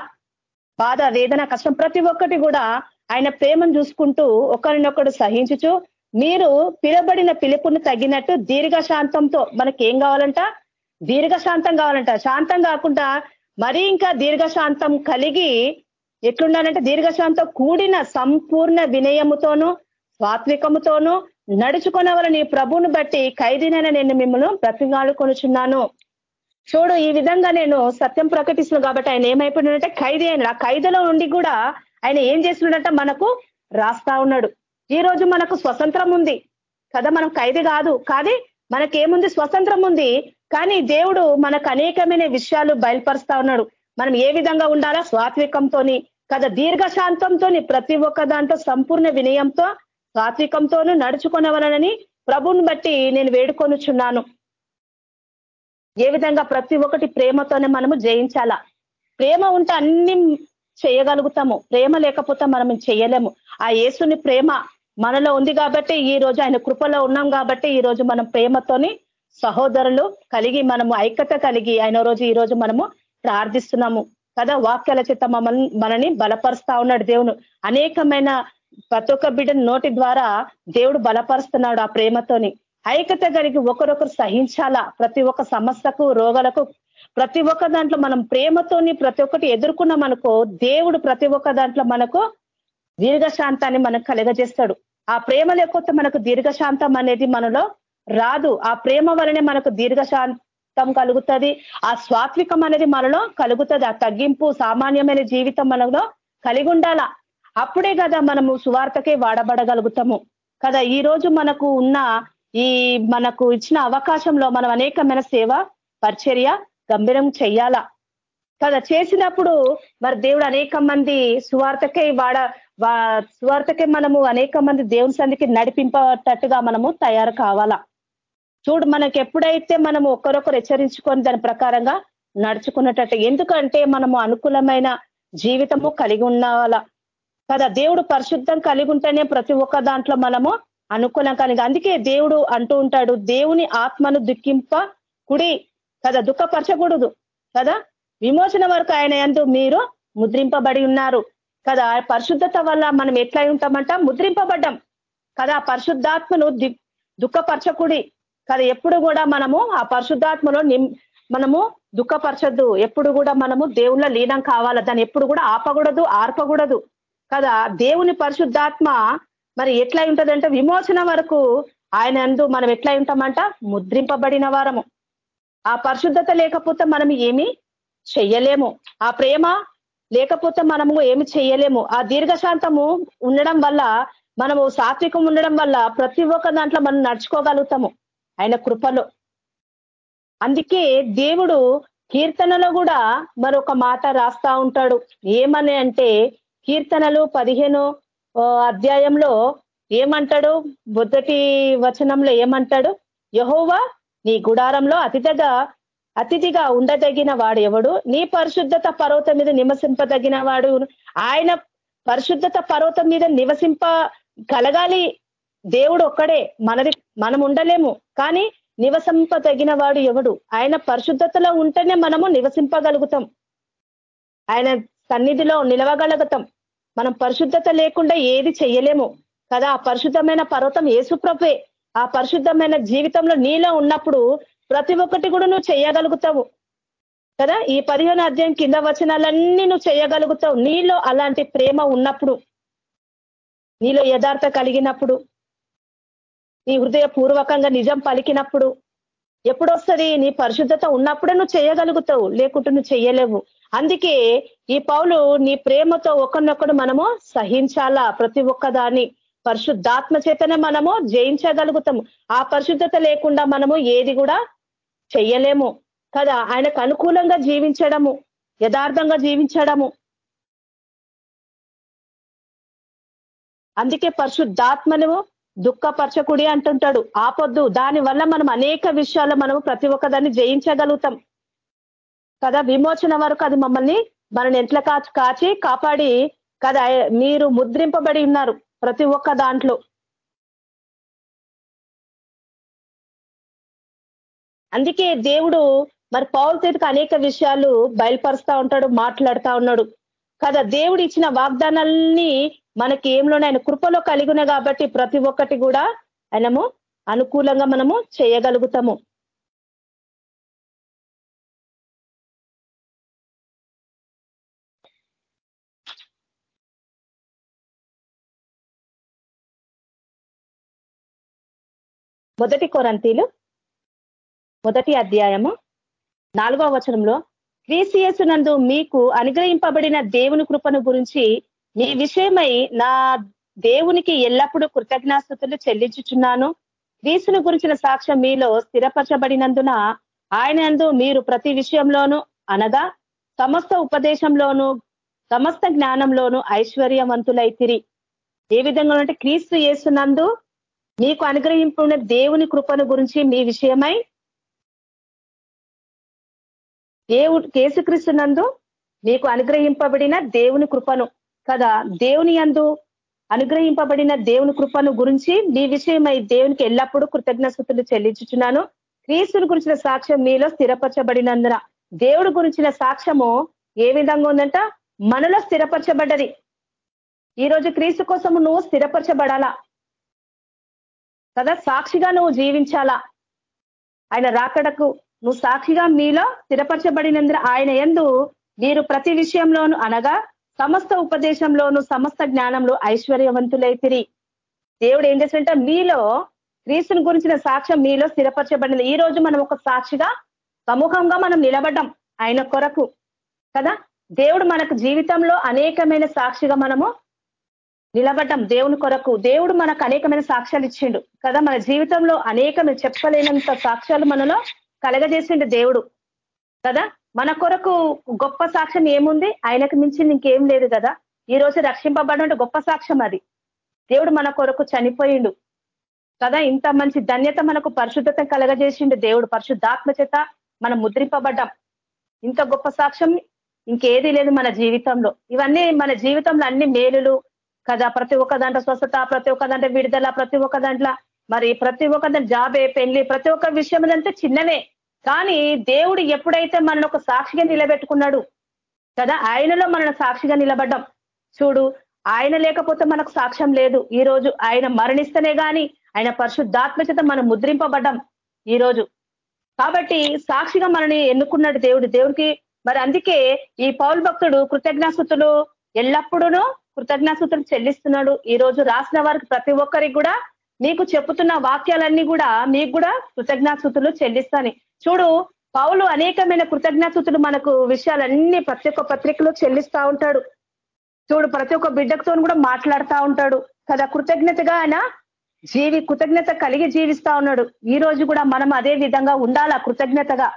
బాధ వేదన కష్టం ప్రతి ఒక్కటి కూడా ఆయన ప్రేమను చూసుకుంటూ ఒకరినొకడు సహించుచు. మీరు పిలబడిన పిలుపును తగినట్టు దీర్ఘశాంతంతో మనకి ఏం కావాలంట? దీర్ఘశాంతం కావాలంట. శాంతం కాకుండా మరీ ఇంకా దీర్ఘశాంతం కలిగి ఎట్లుండాలంటే దీర్ఘశాంతం కూడిన సంపూర్ణ వినయముతోనూ స్వాత్వికముతోనూ నడుచుకున్న వల్ల ప్రభువును బట్టి ఖైదీనైనా నేను మిమ్మల్ని బ్రతిగాడుకొనుచున్నాను చూడు ఈ విధంగా నేను సత్యం ప్రకటిస్తున్నాను కాబట్టి ఆయన ఏమైపోయినాడంటే ఖైదీ అయినాడు. ఆ ఖైదీలో ఉండి కూడా ఆయన ఏం చేస్తున్నాడంటే మనకు రాస్తా ఉన్నాడు. ఈ రోజు మనకు స్వతంత్రం ఉంది. కదా మనం ఖైదీ కాదు. కానీ మనకేముంది? స్వతంత్రం ఉంది. కానీ దేవుడు మనకు అనేకమైన విషయాలు బయలుపరుస్తా ఉన్నాడు. మనం ఏ విధంగా ఉండాలా? స్వాత్వికంతో కదా దీర్ఘశాంతంతో ప్రతి ఒక్క దాంట్లో సంపూర్ణ వినయంతో సాత్వికంతోనూ నడుచుకునవలనని ప్రభుని బట్టి నేను వేడుకొనుచున్నాను. ఏ విధంగా ప్రతి ఒక్కటి ప్రేమతోనే మనము జయించాలా. ప్రేమ ఉంటే అన్ని చేయగలుగుతాము. ప్రేమ లేకపోతే మనం చేయలేము. ఆ యేసుని ప్రేమ మనలో ఉంది కాబట్టి ఈ రోజు ఆయన కృపలో ఉన్నాం కాబట్టి ఈ రోజు మనం ప్రేమతోని సహోదరులు కలిగి మనము ఐక్యత కలిగి ఆయన రోజు ఈ రోజు మనము ప్రార్థిస్తున్నాము. కదా వాక్యాల చేత మమ్మల్ని మనని బలపరుస్తా ఉన్నాడు దేవుడు. అనేకమైన ప్రతి ఒక్క బిడ్డ నోటి ద్వారా దేవుడు బలపరుస్తున్నాడు ఆ ప్రేమతోని. ఐక్యత కలిగి ఒకరొకరు సహించాలా? ప్రతి ఒక్క సమస్యకు రోగాలకు ప్రతి ఒక్క దాంట్లో మనం ప్రేమతోని ప్రతి ఒక్కటి ఎదుర్కొన్నాం అనుకో దేవుడు ప్రతి ఒక్క దాంట్లో మనకు దీర్ఘశాంతాన్ని మనకు కలగజేస్తాడు. ఆ ప్రేమ లేకపోతే మనకు దీర్ఘశాంతం అనేది మనలో రాదు. ఆ ప్రేమ వలనే మనకు దీర్ఘశాంత కలుగుతుంది. ఆ స్వాత్వికం అనేది మనలో కలుగుతుంది. ఆ తగ్గింపు సామాన్యమైన జీవితం మనలో కలిగి ఉండాల అప్పుడే కదా మనము సువార్తకే వాడబడగలుగుతాము. కదా ఈ రోజు మనకు ఉన్న ఈ మనకు ఇచ్చిన అవకాశంలో మనం అనేకమైన సేవ పరిచర్య గంభీరం చెయ్యాలా. కదా చేసినప్పుడు మరి దేవుడు అనేక మంది సువార్తకే వాడ సువార్తకే మనము అనేక మంది దేవుని సందికి నడిపింపటట్టుగా మనము తయారు కావాలా. చూడు మనకి ఎప్పుడైతే మనము ఒకరొకరు హెచ్చరించుకొని దాని ప్రకారంగా నడుచుకున్నట్టు ఎందుకంటే మనము అనుకూలమైన జీవితము కలిగి ఉన్నవాళ్ళ కదా దేవుడు పరిశుద్ధం కలిగి ఉంటేనే ప్రతి ఒక్క దాంట్లో మనము అనుకూలం కలిగి అందుకే దేవుడు అంటూ ఉంటాడు దేవుని ఆత్మను దుఃఖింప కుడి కదా దుఃఖపరచకూడదు కదా? విమోచన వరకు ఆయన ఎందు మీరు ముద్రింపబడి ఉన్నారు కదా? పరిశుద్ధత వల్ల మనం ఎట్లా ఉంటామంట? ముద్రింపబడ్డం కదా పరిశుద్ధాత్మను దుఃఖపరచకుడి కదా ఎప్పుడు కూడా మనము ఆ పరిశుద్ధాత్మలో మనము దుఃఖపరచద్దు. ఎప్పుడు కూడా మనము దేవుళ్ళ లీనం కావాల? దాన్ని ఎప్పుడు కూడా ఆపకూడదు ఆర్పకూడదు. కదా? దేవుని పరిశుద్ధాత్మ మరి ఎట్లా ఉంటుందంటే విమోచన వరకు ఆయన అందు మనం ఎట్లా ఉంటామంట? ముద్రింపబడిన వారము. ఆ పరిశుద్ధత లేకపోతే మనం ఏమి చెయ్యలేము. ఆ ప్రేమ లేకపోతే మనము ఏమి చెయ్యలేము. ఆ దీర్ఘశాంతము ఉండడం వల్ల మనము సాత్వికం ఉండడం వల్ల ప్రతి ఒక్క దాంట్లో మనం నడుచుకోగలుగుతాము. ఆయన కృపలో. అందుకే దేవుడు కీర్తనలో కూడా మరొక మాట రాస్తా ఉంటాడు. ఏమని అంటే కీర్తనలు పదిహేను అధ్యాయంలో ఏమంటాడు? మొదటి వచనంలో ఏమంటాడు? యహోవా నీ గుడారంలో అతిథగా అతిథిగా ఉండదగిన వాడు ఎవడు? నీ పరిశుద్ధత పర్వతం మీద నివసింపదగిన వాడు. ఆయన పరిశుద్ధత పర్వతం మీద నివసింప కలగాలి దేవుడు ఒక్కడే మనది మనం ఉండలేము కానీ నివసింపదగిన వాడు ఎవడు? ఆయన పరిశుద్ధతలో ఉంటేనే మనము నివసింపగలుగుతాం. ఆయన సన్నిధిలో నిలవగలుగుతాం. మనం పరిశుద్ధత లేకుండా ఏది చెయ్యలేము. కదా ఆ పరిశుద్ధమైన పర్వతం ఏసుప్రభే ఆ పరిశుద్ధమైన జీవితంలో నీలో ఉన్నప్పుడు ప్రతి ఒక్కటి కూడా నువ్వు చేయగలుగుతావు కదా ఈ పదిహేను అధ్యాయం కింద వచనాలన్నీ నువ్వు చేయగలుగుతావు నీలో అలాంటి ప్రేమ ఉన్నప్పుడు నీలో యథార్థ కలిగినప్పుడు నీ హృదయపూర్వకంగా నిజం పలికినప్పుడు ఎప్పుడొస్తుంది? నీ పరిశుద్ధత ఉన్నప్పుడే నువ్వు చేయగలుగుతావు లేకుంటే నువ్వు చెయ్యలేవు. అందుకే ఈ పౌలు నీ ప్రేమతో ఒకరినొకడు మనము సహించాలా? ప్రతి ఒక్కదాన్ని పరిశుద్ధాత్మ చేతనే మనము జయించగలుగుతాము. ఆ పరిశుద్ధత లేకుండా మనము ఏది కూడా చెయ్యలేము. కదా? ఆయనకు అనుకూలంగా జీవించడము యథార్థంగా జీవించడము. అందుకే పరిశుద్ధాత్మను దుఃఖపరచకుడి అంటుంటాడు. ఆపొద్దు. దాని వల్ల మనం అనేక విషయాలు మనము ప్రతి ఒక్కదాన్ని జయించగలుగుతాం. కదా? విమోచన వరకు అది మమ్మల్ని మనని ఎట్లా కాచి కాచి కాపాడి కదా? మీరు ముద్రింపబడి ఉన్నారు ప్రతి ఒక్క దాంట్లో. అందుకే దేవుడు మరి పౌరు చేతికి అనేక విషయాలు బయలుపరుస్తా ఉంటాడు మాట్లాడుతా ఉన్నాడు. కదా దేవుడు ఇచ్చిన వాగ్దానాల్ని మనకి ఏంలోనే ఆయన కృపలో కలిగిన కాబట్టి ప్రతి ఒక్కటి కూడా ఆయనము అనుకూలంగా మనము చేయగలుగుతాము. మొదటి కొరంతీలు మొదటి అధ్యాయము నాలుగవ వచనంలో క్రీసియస్ నందు మీకు అనుగ్రహింపబడిన దేవుని కృపను గురించి మీ విషయమై నా దేవునికి ఎల్లప్పుడూ కృతజ్ఞాస్థుతులు చెల్లించుచున్నాను. క్రీస్తుని గురించిన సాక్ష్యం మీలో స్థిరపరచబడినందున ఆయన మీరు ప్రతి విషయంలోనూ అనగా సమస్త ఉపదేశంలోనూ సమస్త జ్ఞానంలోనూ ఐశ్వర్యవంతులైతిరి ఏ విధంగా అంటే క్రీస్తు చేస్తున్నందు మీకు అనుగ్రహింపున్న దేవుని కృపను గురించి మీ విషయమై దేవుడు కేసుక్రీస్తునందు మీకు అనుగ్రహింపబడిన దేవుని కృపను కదా? దేవుని అందు అనుగ్రహింపబడిన దేవుని కృపను గురించి మీ విషయమై దేవునికి ఎల్లప్పుడూ కృతజ్ఞతలు చెల్లించుచున్నాను. క్రీస్తుని గురించిన సాక్ష్యం మీలో స్థిరపరచబడినందున దేవుడు గురించిన సాక్ష్యము ఏ విధంగా ఉందంట? మనలో స్థిరపరచబడ్డది. ఈరోజు క్రీస్తు కోసము నువ్వు స్థిరపరచబడాలా? కదా సాక్షిగా నువ్వు జీవించాలా? ఆయన రాకడకు నువ్వు సాక్షిగా మీలో స్థిరపరచబడినందున ఆయన ఎందు మీరు ప్రతి విషయంలోనూ అనగా సమస్త ఉపదేశంలోను సమస్త జ్ఞానంలో ఐశ్వర్యవంతులైతిరి దేవుడు ఏం చేసంటే మీలో క్రీస్తుని గురించిన సాక్ష్యం మీలో స్థిరపరచబడింది. ఈ రోజు మనం ఒక సాక్షిగా సమూహంగా మనం నిలబడ్డం ఆయన కొరకు. కదా? దేవుడు మనకు జీవితంలో అనేకమైన సాక్షిగా మనము నిలబడ్డం దేవుని కొరకు. దేవుడు మనకు అనేకమైన సాక్ష్యాలు ఇచ్చిండు. కదా? మన జీవితంలో అనేకమైన చెప్పలేనంత సాక్ష్యాలు మనలో కలగజేసిండు దేవుడు. కదా? మన కొరకు గొప్ప సాక్ష్యం ఏముంది? ఆయనకు మించింది ఇంకేం లేదు కదా? ఈ రోజు రక్షింపబడి గొప్ప సాక్ష్యం అది. దేవుడు మన కొరకు చనిపోయిండు. కదా? ఇంత మంచి ధన్యత మనకు పరిశుద్ధత కలగజేసిండు దేవుడు. పరిశుద్ధాత్మ చేత మనం ముద్రింపబడ్డాం. ఇంత గొప్ప సాక్ష్యం ఇంకేది లేదు మన జీవితంలో. ఇవన్నీ మన జీవితంలో అన్ని మేలులు కదా? ప్రతి ఒక్క దాంట్లో స్వస్థత ప్రతి ఒక్క దాంట్లో విడుదల ప్రతి ఒక్క దాంట్లో మరి ప్రతి ఒక్క జాబే పెళ్ళి ప్రతి ఒక్క విషయం అంటే చిన్నవే. కానీ దేవుడు ఎప్పుడైతే మనల్ని ఒక సాక్షిగా నిలబెట్టుకున్నాడు కదా? ఆయనలో మనల్ని సాక్షిగా నిలబడ్డం. చూడు ఆయన లేకపోతే మనకు సాక్ష్యం లేదు. ఈ రోజు ఆయన మరణిస్తేనే గాని ఆయన పరిశుద్ధాత్మ చేత మనం ముద్రింపబడ్డం ఈ రోజు కాబట్టి సాక్షిగా మనని ఎన్నుకున్నాడు దేవుడు. దేవుడికి మరి అందుకే ఈ పౌల్ భక్తుడు కృతజ్ఞాసుతులు ఎల్లప్పుడూ కృతజ్ఞాసుతులు చెల్లిస్తున్నాడు. ఈ రోజు రాసిన వారికి ప్రతి ఒక్కరికి కూడా మీకు చెప్పుతున్న వాక్యాలన్నీ కూడా మీకు కూడా కృతజ్ఞాసుతులు చెల్లిస్తాను. చూడు పౌలు అనేకమైన కృతజ్ఞాసుతులు మనకు విషయాలన్నీ ప్రతి ఒక్క పత్రికలో చెల్లిస్తా ఉంటాడు. చూడు ప్రతి ఒక్క బిడ్డకుతో కూడా మాట్లాడుతూ ఉంటాడు. కదా కృతజ్ఞతగా ఆయన జీవి కృతజ్ఞత కలిగి జీవిస్తా ఉన్నాడు. ఈ రోజు కూడా మనం అదే విధంగా ఉండాలా కృతజ్ఞతగా?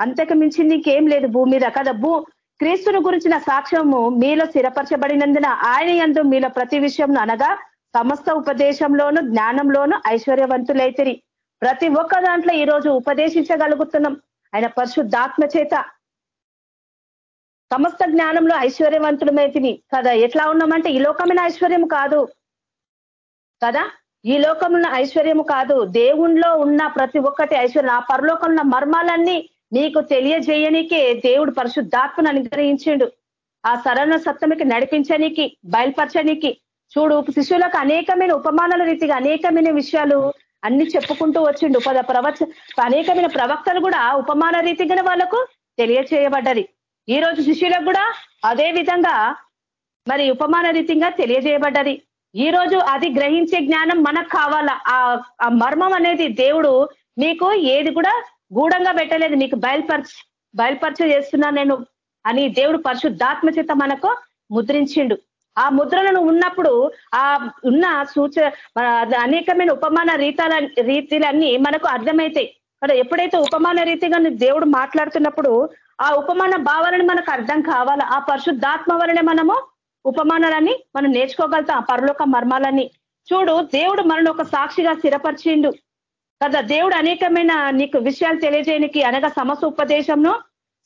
అంతకు మించింది ఇంకేం లేదు భూమి మీద. కదా భూ క్రీస్తుని గురించిన సాక్ష్యము మీలో స్థిరపరచబడినందున ఆయన ఎందు మీలో ప్రతి విషయం అనగా సమస్త ఉపదేశంలోను జ్ఞానంలోను ఐశ్వర్యవంతులైతిరి. ప్రతి ఒక్క దాంట్లో ఈ రోజు ఉపదేశించగలుగుతున్నాం. ఆయన పరిశుద్ధాత్మ చేత సమస్త జ్ఞానంలో ఐశ్వర్యవంతులమైతివి కదా ఎట్లా ఉన్నామంటే ఈ లోకమైన ఐశ్వర్యం కాదు. కదా ఈ లోకంలో ఐశ్వర్యము కాదు. దేవుణ్ణిలో ఉన్న ప్రతి ఒక్కటి ఐశ్వర్యం ఆ పరలోకంలో మర్మాలన్నీ నీకు తెలియజేయనికే దేవుడు పరిశుద్ధాత్మను అనుగ్రహించిండు. ఆ సరణ సప్తమికి నడిపించనికి బయలుపరచనికి చూడు శిష్యులకు అనేకమైన ఉపమానాల రీతిగా అనేకమైన విషయాలు అన్ని చెప్పుకుంటూ వచ్చిండు. పద ప్రవచ అనేకమైన ప్రవక్తలు కూడా ఉపమాన రీతిగానే వాళ్ళకు తెలియచేయబడ్డది. ఈ రోజు శిష్యులకు కూడా అదే విధంగా మరి ఉపమాన రీతిగా తెలియజేయబడ్డది. ఈ రోజు అది గ్రహించే జ్ఞానం మనకు కావాలా? ఆ మర్మం అనేది దేవుడు మీకు ఏది కూడా గూఢంగా పెట్టలేదు. మీకు బయలుపరచ బయలుపరచ చేస్తున్నా నేను అని దేవుడు పరిశుద్ధాత్మ చేత మనకు ముద్రించిండు. ఆ ముద్రలను ఉన్నప్పుడు ఆ ఉన్న సూచ అనేకమైన ఉపమాన రీతాల రీతిలన్నీ మనకు అర్థమవుతాయి కదా ఎప్పుడైతే ఉపమాన రీతిగా దేవుడు మాట్లాడుతున్నప్పుడు ఆ ఉపమాన భావాలను మనకు అర్థం కావాలా? ఆ పరిశుద్ధాత్మ వలనే మనము ఉపమానాలని మనం నేర్చుకోగలుగుతాం పరలోక మర్మాలని చూడు దేవుడు మనను ఒక సాక్షిగా స్థిరపరిచిండు. కదా దేవుడు అనేకమైన నీకు విషయాలు తెలియజేయనికి అనగా సమస్త ఉపదేశంను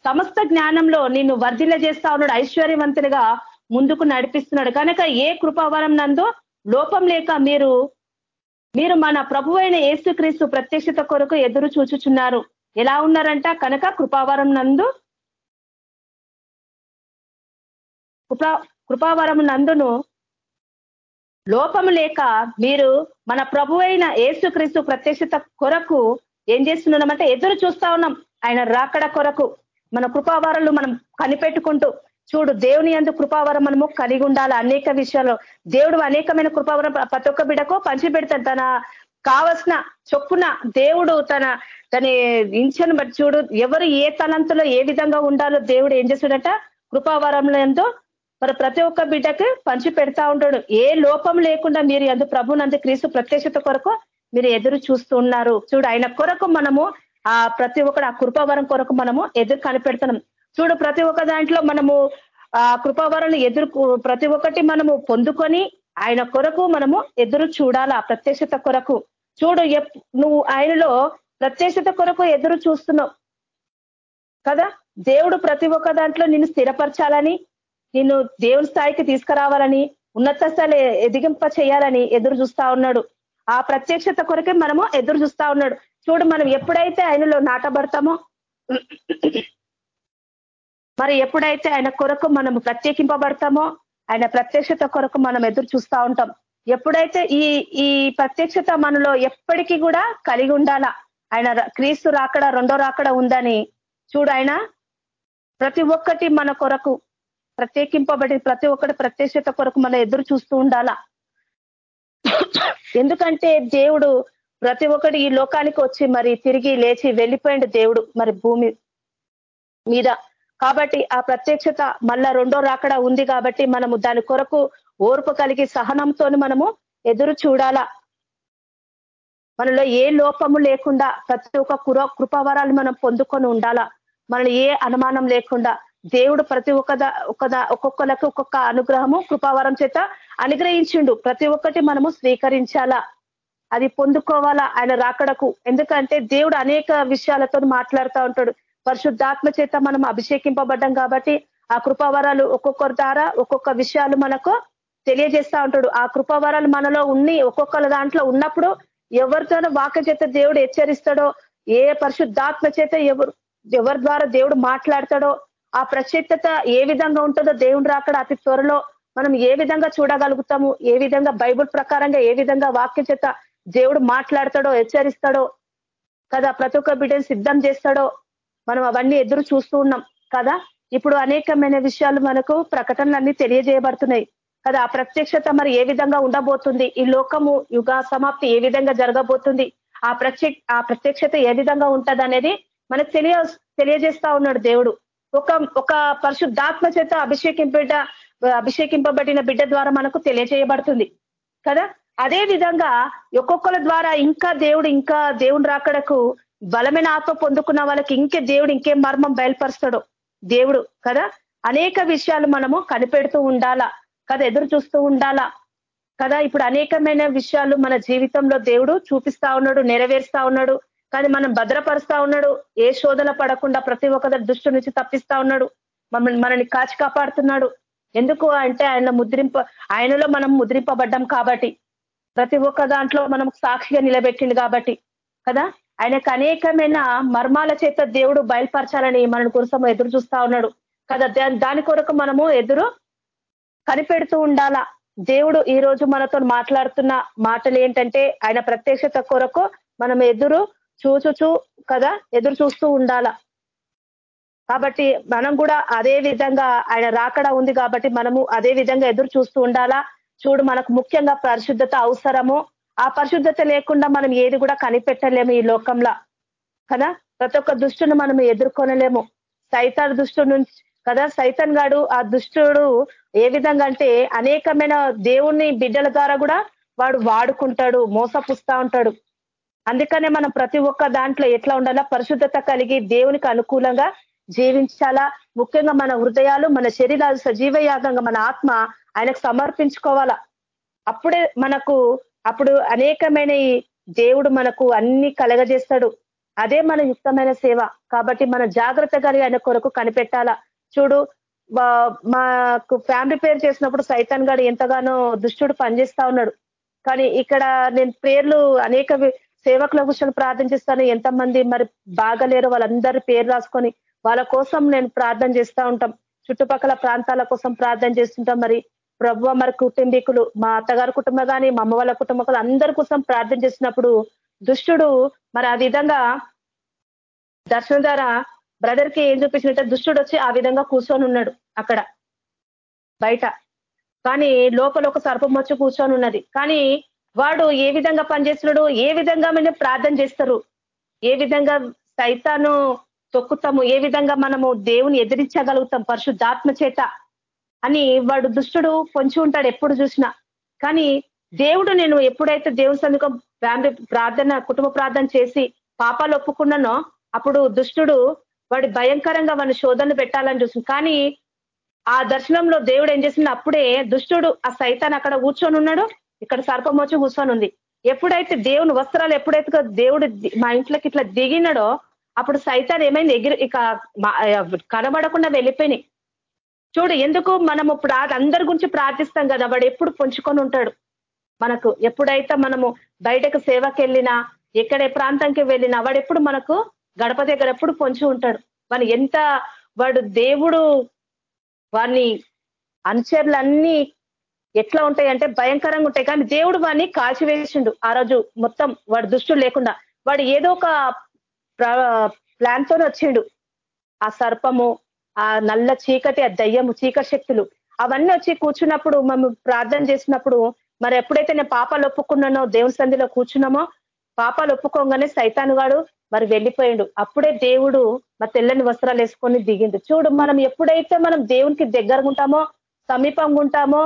సమస్త జ్ఞానంలో నిన్ను వర్ధిల్ల చేస్తా ఉన్నాడు ఐశ్వర్యవంతులుగా ముందుకు నడిపిస్తున్నాడు. కనుక ఏ కృపావరం నందు లోపం లేక మీరు మీరు మన ప్రభు అయిన ఏసుక్రీస్తు ప్రత్యక్షత కొరకు ఎదురు చూచుచున్నారు. ఎలా ఉన్నారంట? కనుక కృపావరం నందు కృపా కృపావరం నందును లోపం లేక మీరు మన ప్రభు అయిన ఏసుక్రీస్తు ప్రత్యక్షత కొరకు ఏం చేస్తున్నామంటే ఎదురు చూస్తా ఉన్నాం. ఆయన రాకడ కొరకు మన కృపావరాలు మనం కనిపెట్టుకుంటూ చూడు దేవుని అందు కృపావరం మనము కలిగి ఉండాలి. అనేక విషయాల్లో దేవుడు అనేకమైన కృపావరం ప్రతి ఒక్క బిడకు పంచిపెడతాడు. తన కావలసిన చొప్పున దేవుడు తన తన ఇంచను బట్టి చూడు ఎవరు ఏ తలంతులో ఏ విధంగా ఉండాలో దేవుడు ఏం చేస్తాడట? కృపావరంలో ఎంతో మరి ప్రతి ఒక్క బిడ్డకి పంచి పెడతా ఉంటాడు. ఏ లోపం లేకుండా మీరు ఎందు ప్రభునందు క్రీస్తు ప్రత్యక్షత కొరకు మీరు ఎదురు చూస్తూ ఉన్నారు. చూడు ఆయన కొరకు మనము ఆ ప్రతి ఒక్కడు ఆ కృపావరం కొరకు మనము ఎదురు కనిపెడుతున్నాం. చూడు ప్రతి ఒక్క దాంట్లో మనము ఆ కృపావరణ ఎదురు ప్రతి ఒక్కటి మనము పొందుకొని ఆయన కొరకు మనము ఎదురు చూడాలా ప్రత్యక్షత కొరకు. చూడు నువ్వు ఆయనలో ప్రత్యక్షత కొరకు ఎదురు చూస్తున్నావు. కదా? దేవుడు ప్రతి ఒక్క దాంట్లో నిన్ను స్థిరపరచాలని నిన్ను దేవుని స్థాయికి తీసుకురావాలని ఉన్నత స్థాయి ఎదిగింప చేయాలని ఎదురు చూస్తా ఉన్నాడు. ఆ ప్రత్యక్షత కొరకే మనము ఎదురు చూస్తా ఉన్నాడు. చూడు మనం ఎప్పుడైతే ఆయనలో నాటబడతామో మరి ఎప్పుడైతే ఆయన కొరకు మనం ప్రత్యేకింపబడతామో ఆయన ప్రత్యక్షత కొరకు మనం ఎదురు చూస్తా ఉంటాం. ఎప్పుడైతే ఈ ఈ ప్రత్యక్షత మనలో ఎప్పటికీ కూడా కలిగి ఉండాలా ఆయన క్రీస్తు రాకడ రెండో రాకడ ఉందని చూడు ఆయన ప్రతి ఒక్కటి మన కొరకు ప్రత్యేకింపబడి ప్రతి ఒక్కటి ప్రత్యక్షత కొరకు మనం ఎదురు చూస్తూ ఉండాలా. ఎందుకంటే దేవుడు ప్రతి ఒక్కటి ఈ లోకానికి వచ్చి మరి తిరిగి లేచి వెళ్ళిపోయిండు దేవుడు మరి భూమి మీద. కాబట్టి ఆ ప్రత్యక్షత మళ్ళా రెండో రాకడ ఉంది కాబట్టి మనము దాని కొరకు ఓర్పు కలిగి సహనంతో మనము ఎదురు చూడాలా. మనలో ఏ లోపము లేకుండా ప్రతి ఒక్క కుర కృపవరాలు మనం పొందుకొని ఉండాలా. మనలో ఏ అనుమానం లేకుండా దేవుడు ప్రతి ఒక్క ఒక ఒక్కొక్కలకు ఒక్కొక్క అనుగ్రహము కృపావరం చేత అనుగ్రహించిండు. ప్రతి ఒక్కటి మనము స్వీకరించాలా. అది పొందుకోవాలా ఆయన రాకడకు. ఎందుకంటే దేవుడు అనేక విషయాలతో మాట్లాడుతూ ఉంటాడు. పరిశుద్ధాత్మ చేత మనం అభిషేకింపబడ్డం కాబట్టి ఆ కృపావరాలు ఒక్కొక్కరి ద్వారా ఒక్కొక్క విషయాలు మనకు తెలియజేస్తా ఉంటాడు. ఆ కృపావరాలు మనలో ఉన్ని ఒక్కొక్కరి దాంట్లో ఉన్నప్పుడు ఎవరితోనో వాక్య చేత దేవుడు హెచ్చరిస్తాడో ఏ పరిశుద్ధాత్మ చేత ఎవరు ఎవరి ద్వారా దేవుడు మాట్లాడతాడో ఆ ప్రత్యేకత ఏ విధంగా ఉంటుందో దేవుడు రాకడ అతి త్వరలో మనం ఏ విధంగా చూడగలుగుతాము ఏ విధంగా బైబుల్ ప్రకారంగా ఏ విధంగా వాక్య చేత దేవుడు మాట్లాడతాడో హెచ్చరిస్తాడో కదా ప్రతి ఒక్క బిడ్డను సిద్ధం చేస్తాడో మనం అవన్నీ ఎదురు చూస్తూ ఉన్నాం కదా? ఇప్పుడు అనేకమైన విషయాలు మనకు ప్రకటనలన్నీ తెలియజేయబడుతున్నాయి. కదా ఆ ప్రత్యక్షత మరి ఏ విధంగా ఉండబోతుంది? ఈ లోకము యుగ సమాప్తి ఏ విధంగా జరగబోతుంది? ఆ ప్రత్యక్ష ఆ ప్రత్యక్షత ఏ విధంగా ఉంటది అనేది మనకు తెలియ తెలియజేస్తా ఉన్నాడు దేవుడు. ఒక ఒక పరిశుద్ధాత్మ చేత అభిషేకింపబడ్డ అభిషేకింపబడిన బిడ్డ ద్వారా మనకు తెలియజేయబడుతుంది కదా? అదే విధంగా ఒక్కొక్కల ద్వారా ఇంకా దేవుడు ఇంకా దేవుని రాకడకు బలమైన ఆత్మ పొందుకున్న వాళ్ళకి ఇంకే దేవుడు ఇంకేం మర్మం బయలుపరుస్తాడో. దేవుడు కదా? అనేక విషయాలు మనము కనిపెడుతూ ఉండాలా? కదా? ఎదురు చూస్తూ ఉండాలా? కదా? ఇప్పుడు అనేకమైన విషయాలు మన జీవితంలో దేవుడు చూపిస్తా ఉన్నాడు నెరవేరుస్తా ఉన్నాడు. కానీ మనం భద్రపరుస్తా ఉన్నాడు ఏ శోధన పడకుండా ప్రతి ఒక్క దృష్టి నుంచి తప్పిస్తా ఉన్నాడు. మమ్మల్ని మనని కాచి కాపాడుతున్నాడు. ఎందుకు అంటే ఆయన ముద్రింప ఆయనలో మనం ముద్రింపబడ్డాం కాబట్టి. ప్రతి ఒక్క దాంట్లో మనం సాక్షిగా నిలబెట్టింది కాబట్టి. కదా? ఆయనకు అనేకమైన మర్మాల చేత దేవుడు బయలుపరచాలని మన కోసం ఎదురు చూస్తా ఉన్నాడు. కదా దాని కొరకు మనము ఎదురు కనిపెడుతూ ఉండాలా. దేవుడు ఈ రోజు మనతో మాట్లాడుతున్న మాటలు ఏంటంటే ఆయన ప్రత్యక్షత కొరకు మనం ఎదురు చూచుచూ కదా ఎదురు చూస్తూ ఉండాలా. కాబట్టి మనం కూడా అదే విధంగా ఆయన రాకడ ఉంది కాబట్టి మనము అదే విధంగా ఎదురు చూస్తూ ఉండాలా. చూడు మనకు ముఖ్యంగా పరిశుద్ధత అవసరము. ఆ పరిశుద్ధత లేకుండా మనం ఏది కూడా కనిపెట్టలేము ఈ లోకంలో. కదా? ప్రతి ఒక్క దుష్టును మనం ఎదుర్కొనలేము. సైతాన్ దుష్టు నుంచి కదా? సైతన్ గాడు ఆ దుష్టుడు ఏ విధంగా అంటే అనేకమైన దేవుణ్ణి బిడ్డల ద్వారా కూడా వాడు వాడుకుంటాడు మోసపుస్తా ఉంటాడు. అందుకనే మనం ప్రతి ఒక్క దాంట్లో ఎట్లా ఉండాలా? పరిశుద్ధత కలిగి దేవునికి అనుకూలంగా జీవించాలా? ముఖ్యంగా మన హృదయాలు మన శరీరాలు సజీవ యాగంగా మన ఆత్మ ఆయనకు సమర్పించుకోవాలా? అప్పుడే మనకు అప్పుడు అనేకమైన ఈ దేవుడు మనకు అన్ని కలగజేస్తాడు. అదే మన యుక్తమైన సేవ. కాబట్టి మన జాగ్రత్తగా ఆయన కొరకు కనిపెట్టాలా. చూడు మాకు ఫ్యామిలీ పేరు చేసినప్పుడు సైతాన్ గారు ఎంతగానో దుష్టుడు పనిచేస్తా ఉన్నాడు. కానీ ఇక్కడ నేను పేర్లు అనేక సేవకుల విషయాలు ప్రార్థన ఎంతమంది మరి బాగలేరు వాళ్ళందరి పేరు రాసుకొని వాళ్ళ కోసం నేను ప్రార్థన చేస్తూ ఉంటాం. చుట్టుపక్కల ప్రాంతాల కోసం ప్రార్థన చేస్తుంటాం. మరి ప్రభు మరి కుటుంబీకులు మా అత్తగారి కుటుంబం కానీ మా అమ్మ వాళ్ళ కుటుంబకులు అందరి కోసం ప్రార్థన చేసినప్పుడు దుష్టుడు మరి ఆ విధంగా దర్శనం ద్వారా బ్రదర్కి ఏం చూపించినట్టే దుష్టుడు వచ్చి ఆ విధంగా కూర్చొని ఉన్నాడు అక్కడ బయట. కానీ లోపల ఒక సర్పం వచ్చి కూర్చొని ఉన్నది. కానీ వాడు ఏ విధంగా పనిచేస్తున్నాడు ఏ విధంగా మేము ప్రార్థన చేస్తారు ఏ విధంగా సైతాను తొక్కుతాము ఏ విధంగా మనము దేవుని ఎదిరించగలుగుతాం పరిశుద్ధాత్మ చేత అని వాడు దుష్టుడు పొంచి ఉంటాడు ఎప్పుడు చూసినా. కానీ దేవుడు నేను ఎప్పుడైతే దేవుని సందుకం ఫ్యామిలీ ప్రార్థన కుటుంబ ప్రార్థన చేసి పాపాలు ఒప్పుకున్నానో అప్పుడు దుష్టుడు వాడి భయంకరంగా వాడిని శోధనలు పెట్టాలని చూసింది. కానీ ఆ దర్శనంలో దేవుడు ఏం చేసింది అప్పుడే దుష్టుడు ఆ సైతాన్ని అక్కడ కూర్చొని ఉన్నాడు. ఇక్కడ సర్పం వచ్చి కూర్చొని ఉంది. ఎప్పుడైతే దేవుని వస్త్రాలు ఎప్పుడైతే దేవుడు మా ఇంట్లోకి ఇట్లా దిగినాడో అప్పుడు సైతాన్ ఏమైంది? ఎగిరి ఇక కనబడకుండా వెళ్ళిపోయినాయి. చూడు ఎందుకు మనము అందరి గురించి ప్రార్థిస్తాం కదా వాడు ఎప్పుడు పొంచుకొని ఉంటాడు. మనకు ఎప్పుడైతే మనము బయటకు సేవకి వెళ్ళినా ఎక్కడ ప్రాంతంకి వెళ్ళినా వాడు ఎప్పుడు మనకు గడప దగ్గర ఎప్పుడు పొంచి ఉంటాడు. వాడు ఎంత వాడు దేవుడు వాడిని అనుచరులన్నీ ఎట్లా ఉంటాయి అంటే భయంకరంగా ఉంటాయి. కానీ దేవుడు వాడిని కాల్చివేసిండు ఆ రోజు మొత్తం వాడు దుష్టుడు లేకుండా. వాడు ఏదో ఒక ప్లాన్ తోనే వచ్చిండు. ఆ సర్పము ఆ నల్ల చీకటి ఆ దయ్యము చీకటి శక్తులు అవన్నీ వచ్చి కూర్చున్నప్పుడు మేము ప్రార్థన చేసినప్పుడు మరి ఎప్పుడైతే నేను పాపాలు ఒప్పుకున్నానో దేవుని సంధిలో కూర్చున్నామో పాపాలు ఒప్పుకోగానే సైతాను గాడు మరి వెళ్ళిపోయిండు. అప్పుడే దేవుడు మరి తెల్లని వస్త్రాలు వేసుకొని దిగిండు. చూడు మనం ఎప్పుడైతే మనం దేవునికి దగ్గరగా ఉంటామో సమీపంగా ఉంటామో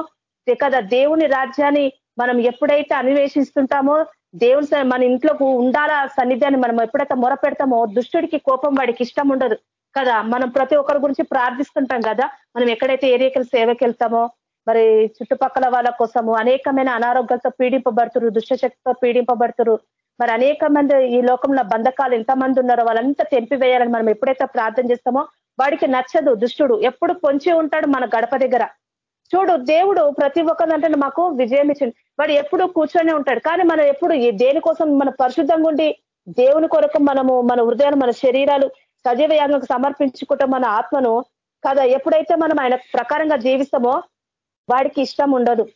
కదా దేవుని రాజ్యాన్ని మనం ఎప్పుడైతే అన్వేషిస్తుంటామో దేవుని మన ఇంట్లోకి ఉండాలా సన్నిధాన్ని మనం ఎప్పుడైతే మొర పెడతామో దుష్టుడికి కోపం వాడికి ఇష్టం ఉండదు. కదా? మనం ప్రతి ఒక్కరి గురించి ప్రార్థిస్తుంటాం కదా? మనం ఎక్కడైతే ఏరియాకి సేవకి వెళ్తామో మరి చుట్టుపక్కల వాళ్ళ కోసము అనేకమైన అనారోగ్యాలతో పీడింపబడుతురు దుష్టశక్తితో పీడింపబడుతురు. మరి అనేక మంది ఈ లోకంలో బంధకాలు ఎంతమంది ఉన్నారో వాళ్ళంతా తెంపివేయాలని మనం ఎప్పుడైతే ప్రార్థన చేస్తామో వాడికి నచ్చదు దుష్టుడు. ఎప్పుడు పొంచి ఉంటాడు మన గడప దగ్గర. చూడు దేవుడు ప్రతి ఒక్కరంటే మాకు విజయం ఇచ్చింది వాడు ఎప్పుడు కూర్చొని ఉంటాడు. కానీ మనం ఎప్పుడు దేనికోసం మన పరిశుద్ధంగా ఉండి దేవుని కొరకు మనము మన హృదయాలు మన శరీరాలు సజీవ యాగంకు సమర్పించుకుంటాం మన ఆత్మను కదా? ఎప్పుడైతే మనం ఆయన ప్రకారంగా జీవిస్తామో వాడికి ఇష్టం ఉండదు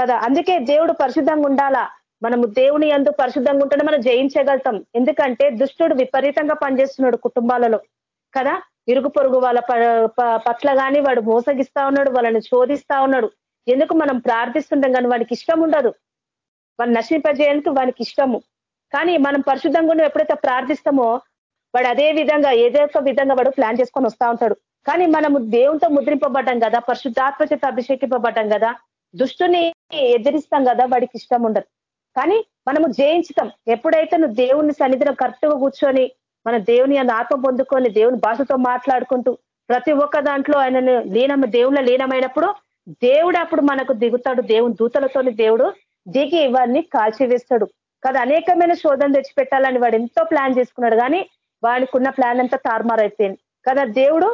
కదా? అందుకే దేవుడు పరిశుద్ధంగా ఉండాలా? మనము దేవుని ఎందు పరిశుద్ధంగా ఉంటేనే మనం జయించగలుగుతాం. ఎందుకంటే దుష్టుడు విపరీతంగా పనిచేస్తున్నాడు కుటుంబాలలో కదా? ఇరుగు పొరుగు వాళ్ళ పట్ల కానీ వాడు మోసగిస్తా ఉన్నాడు వాళ్ళని చోదిస్తా ఉన్నాడు. ఎందుకు మనం ప్రార్థిస్తుంటాం కానీ వాడికి ఇష్టం ఉండదు? వాళ్ళు నశింపజేయడానికి వానికి ఇష్టము. కానీ మనం పరిశుద్ధంగా ఎప్పుడైతే ప్రార్థిస్తామో వాడు అదే విధంగా ఏదో ఒక విధంగా వాడు ప్లాన్ చేసుకొని వస్తా ఉంటాడు. కానీ మనము దేవునితో ముద్రింపబడ్డం కదా పరిశుద్ధాత్మ చేత అభిషేకింపబడ్డం కదా దుష్టుని ఎదిరిస్తాం కదా వాడికి ఇష్టం ఉండదు. కానీ మనము జయించుతాం. ఎప్పుడైతే నువ్వు దేవుని సన్నిధిలో కరెక్ట్గా కూర్చొని మన దేవుని అని ఆత్మ పొందుకొని దేవుని భాషతో మాట్లాడుకుంటూ ప్రతి ఒక్క దాంట్లో ఆయనను లీనం దేవుళ్ళ లీనమైనప్పుడు దేవుడు అప్పుడు మనకు దిగుతాడు. దేవుని దూతలతోని దేవుడు దిగి ఇవన్నీ కాల్చివేస్తాడు. కదా అనేకమైన శోధన తెచ్చిపెట్టాలని వాడు ఎంతో ప్లాన్ చేసుకున్నాడు. కానీ వాడికి ఉన్న ప్లాన్ అంతా తారుమారైపోయింది. కదా దేవుడు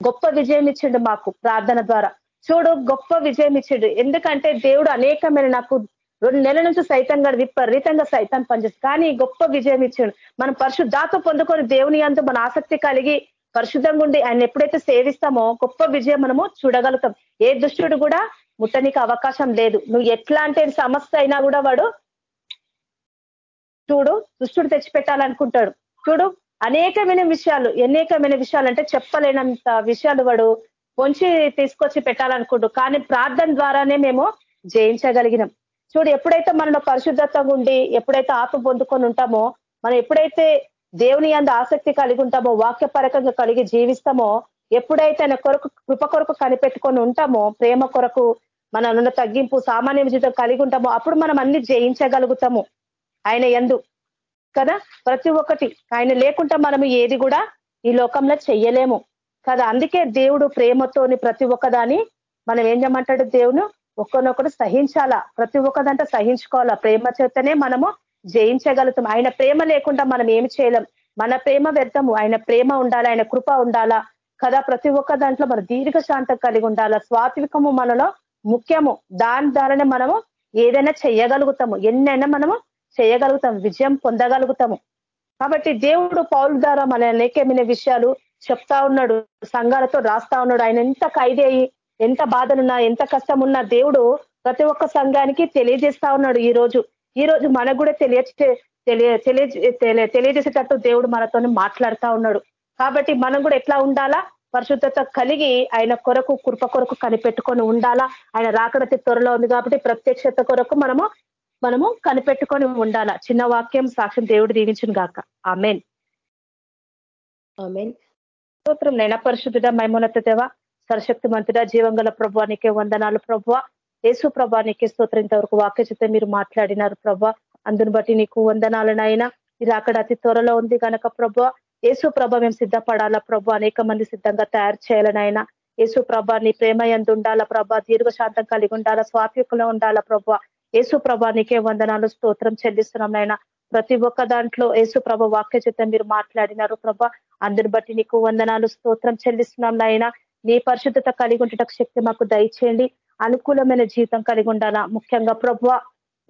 గొప్ప విజయం ఇచ్చిండు మాకు ప్రార్థన ద్వారా. చూడు గొప్ప విజయం ఇచ్చిండు. ఎందుకంటే దేవుడు అనేకమైన నాకు రెండు నెలల నుంచి సైతం గడు విపరీతంగా సైతం పనిచేస్తుంది కానీ గొప్ప విజయం ఇచ్చాడు. మనం పరిశుద్ధాత్మ పొందుకొని దేవుని అందు మన ఆసక్తి కలిగి పరిశుద్ధంగా ఉండి ఆయన ఎప్పుడైతే సేవిస్తామో గొప్ప విజయం మనము చూడగలుగుతాం. ఏ దుష్టుడు కూడా ముట్టనికి అవకాశం లేదు. నువ్వు ఎట్లాంటి సమస్య అయినా కూడా వాడు చూడు దుష్టుడు తెచ్చిపెట్టాలనుకుంటాడు. చూడు అనేకమైన విషయాలు అనేకమైన విషయాలు అంటే చెప్పలేనంత విషయాలు వాడు పొంచి తీసుకొచ్చి పెట్టాలనుకుంటు కానీ ప్రార్థన ద్వారానే మేము జయించగలిగినాం. చూడు ఎప్పుడైతే మనలో పరిశుద్ధత్వంగా ఉండి ఎప్పుడైతే ఆత్మ పొందుకొని ఉంటామో మనం ఎప్పుడైతే దేవుని అంద ఆసక్తి కలిగి ఉంటామో వాక్యపరకంగా కలిగి జీవిస్తామో ఎప్పుడైతే ఆయన కొరకు కృప కొరకు కనిపెట్టుకొని ఉంటామో ప్రేమ కొరకు మన తగ్గింపు సామాన్య జీవితం కలిగి ఉంటామో అప్పుడు మనం అన్ని జయించగలుగుతాము. ఆయన ఎందు. కదా? ప్రతి ఒక్కటి. ఆయన లేకుండా మనము ఏది కూడా ఈ లోకంలో చెయ్యలేము. కదా? అందుకే దేవుడు ప్రేమతోని ప్రతి ఒక్కదాని మనం ఏం చేయమంటాడు దేవుడు? ఒకరినొకరు సహించాలా? ప్రతి ఒక్కదంట సహించుకోవాలా? ప్రేమ చేతనే మనము జయించగలుగుతాం. ఆయన ప్రేమ లేకుండా మనం ఏమి చేయలేం. మన ప్రేమ వ్యర్థము. ఆయన ప్రేమ ఉండాలా? ఆయన కృప ఉండాలా? కదా? ప్రతి ఒక్క దాంట్లో మన దీర్ఘ శాంతం కలిగి ఉండాలా? స్వాత్వికము మనలో ముఖ్యము. దాని ద్వారానే మనము ఏదైనా చేయగలుగుతాము ఎన్నైనా మనము చేయగలుగుతాం విజయం పొందగలుగుతాము. కాబట్టి దేవుడు పౌరు ద్వారా మన అనేకమైన విషయాలు చెప్తా ఉన్నాడు సంఘాలతో రాస్తా ఉన్నాడు. ఆయన ఎంత ఖైదీ ఎంత బాధలున్నా ఎంత కష్టం ఉన్నా దేవుడు ప్రతి ఒక్క సంఘానికి తెలియజేస్తా ఉన్నాడు ఈ రోజు. ఈ రోజు మనకు కూడా తెలియ తెలియ తెలియజేసేటట్టు దేవుడు మనతో మాట్లాడుతా ఉన్నాడు. కాబట్టి మనం కూడా ఎట్లా ఉండాలా? పరిశుద్ధత కలిగి ఆయన కొరకు కృప కొరకు కనిపెట్టుకొని ఉండాలా? ఆయన రాకడతి త్వరలో ఉంది కాబట్టి ప్రత్యక్షత కొరకు మనము మనము కనిపెట్టుకొని ఉండాలా. చిన్న వాక్యం సాక్ష్యం దేవుడు దీవించును గాక. ఆమెన్. ఆమెన్. స్తోత్రం నైనా పరిశుద్ధుడ మైమోన్నత దేవ సరశక్తి మంతుడ జీవంగల ప్రభానికే వందనాలు ప్రభావ. యేసు ప్రభానికే స్తోత్రం. ఇంతవరకు వాక్య చేత మీరు మాట్లాడినారు ప్రభా అందుని బట్టి నీకు వందనాలనైనా ఇది అక్కడ అతి త్వరలో ఉంది కనుక ప్రభా యేసు ప్రభ మేము సిద్ధపడాలా ప్రభు అనేక మంది సిద్ధంగా తయారు చేయాలనైనా యేసు ప్రభ నీ ప్రేమ ఎందు ఉండాలా ప్రభ దీర్ఘశాంతం కలిగి ఉండాలా స్వాత్వికంలో ఉండాలా ప్రభ యేసు ప్రభానికే నీకే వందనాలు స్తోత్రం చెల్లిస్తున్నాం నాయన. ప్రతి ఒక్క దాంట్లో యేసు ప్రభ వాక్య చిత్తం మీరు మాట్లాడినారు ప్రభ. అందరి బట్టి నీకు వందనాలు స్తోత్రం చెల్లిస్తున్నాం నాయన. నీ పరిశుద్ధత కలిగి ఉండటం శక్తి మాకు దయచేయండి. అనుకూలమైన జీవితం కలిగి ఉండాలా? ముఖ్యంగా ప్రభ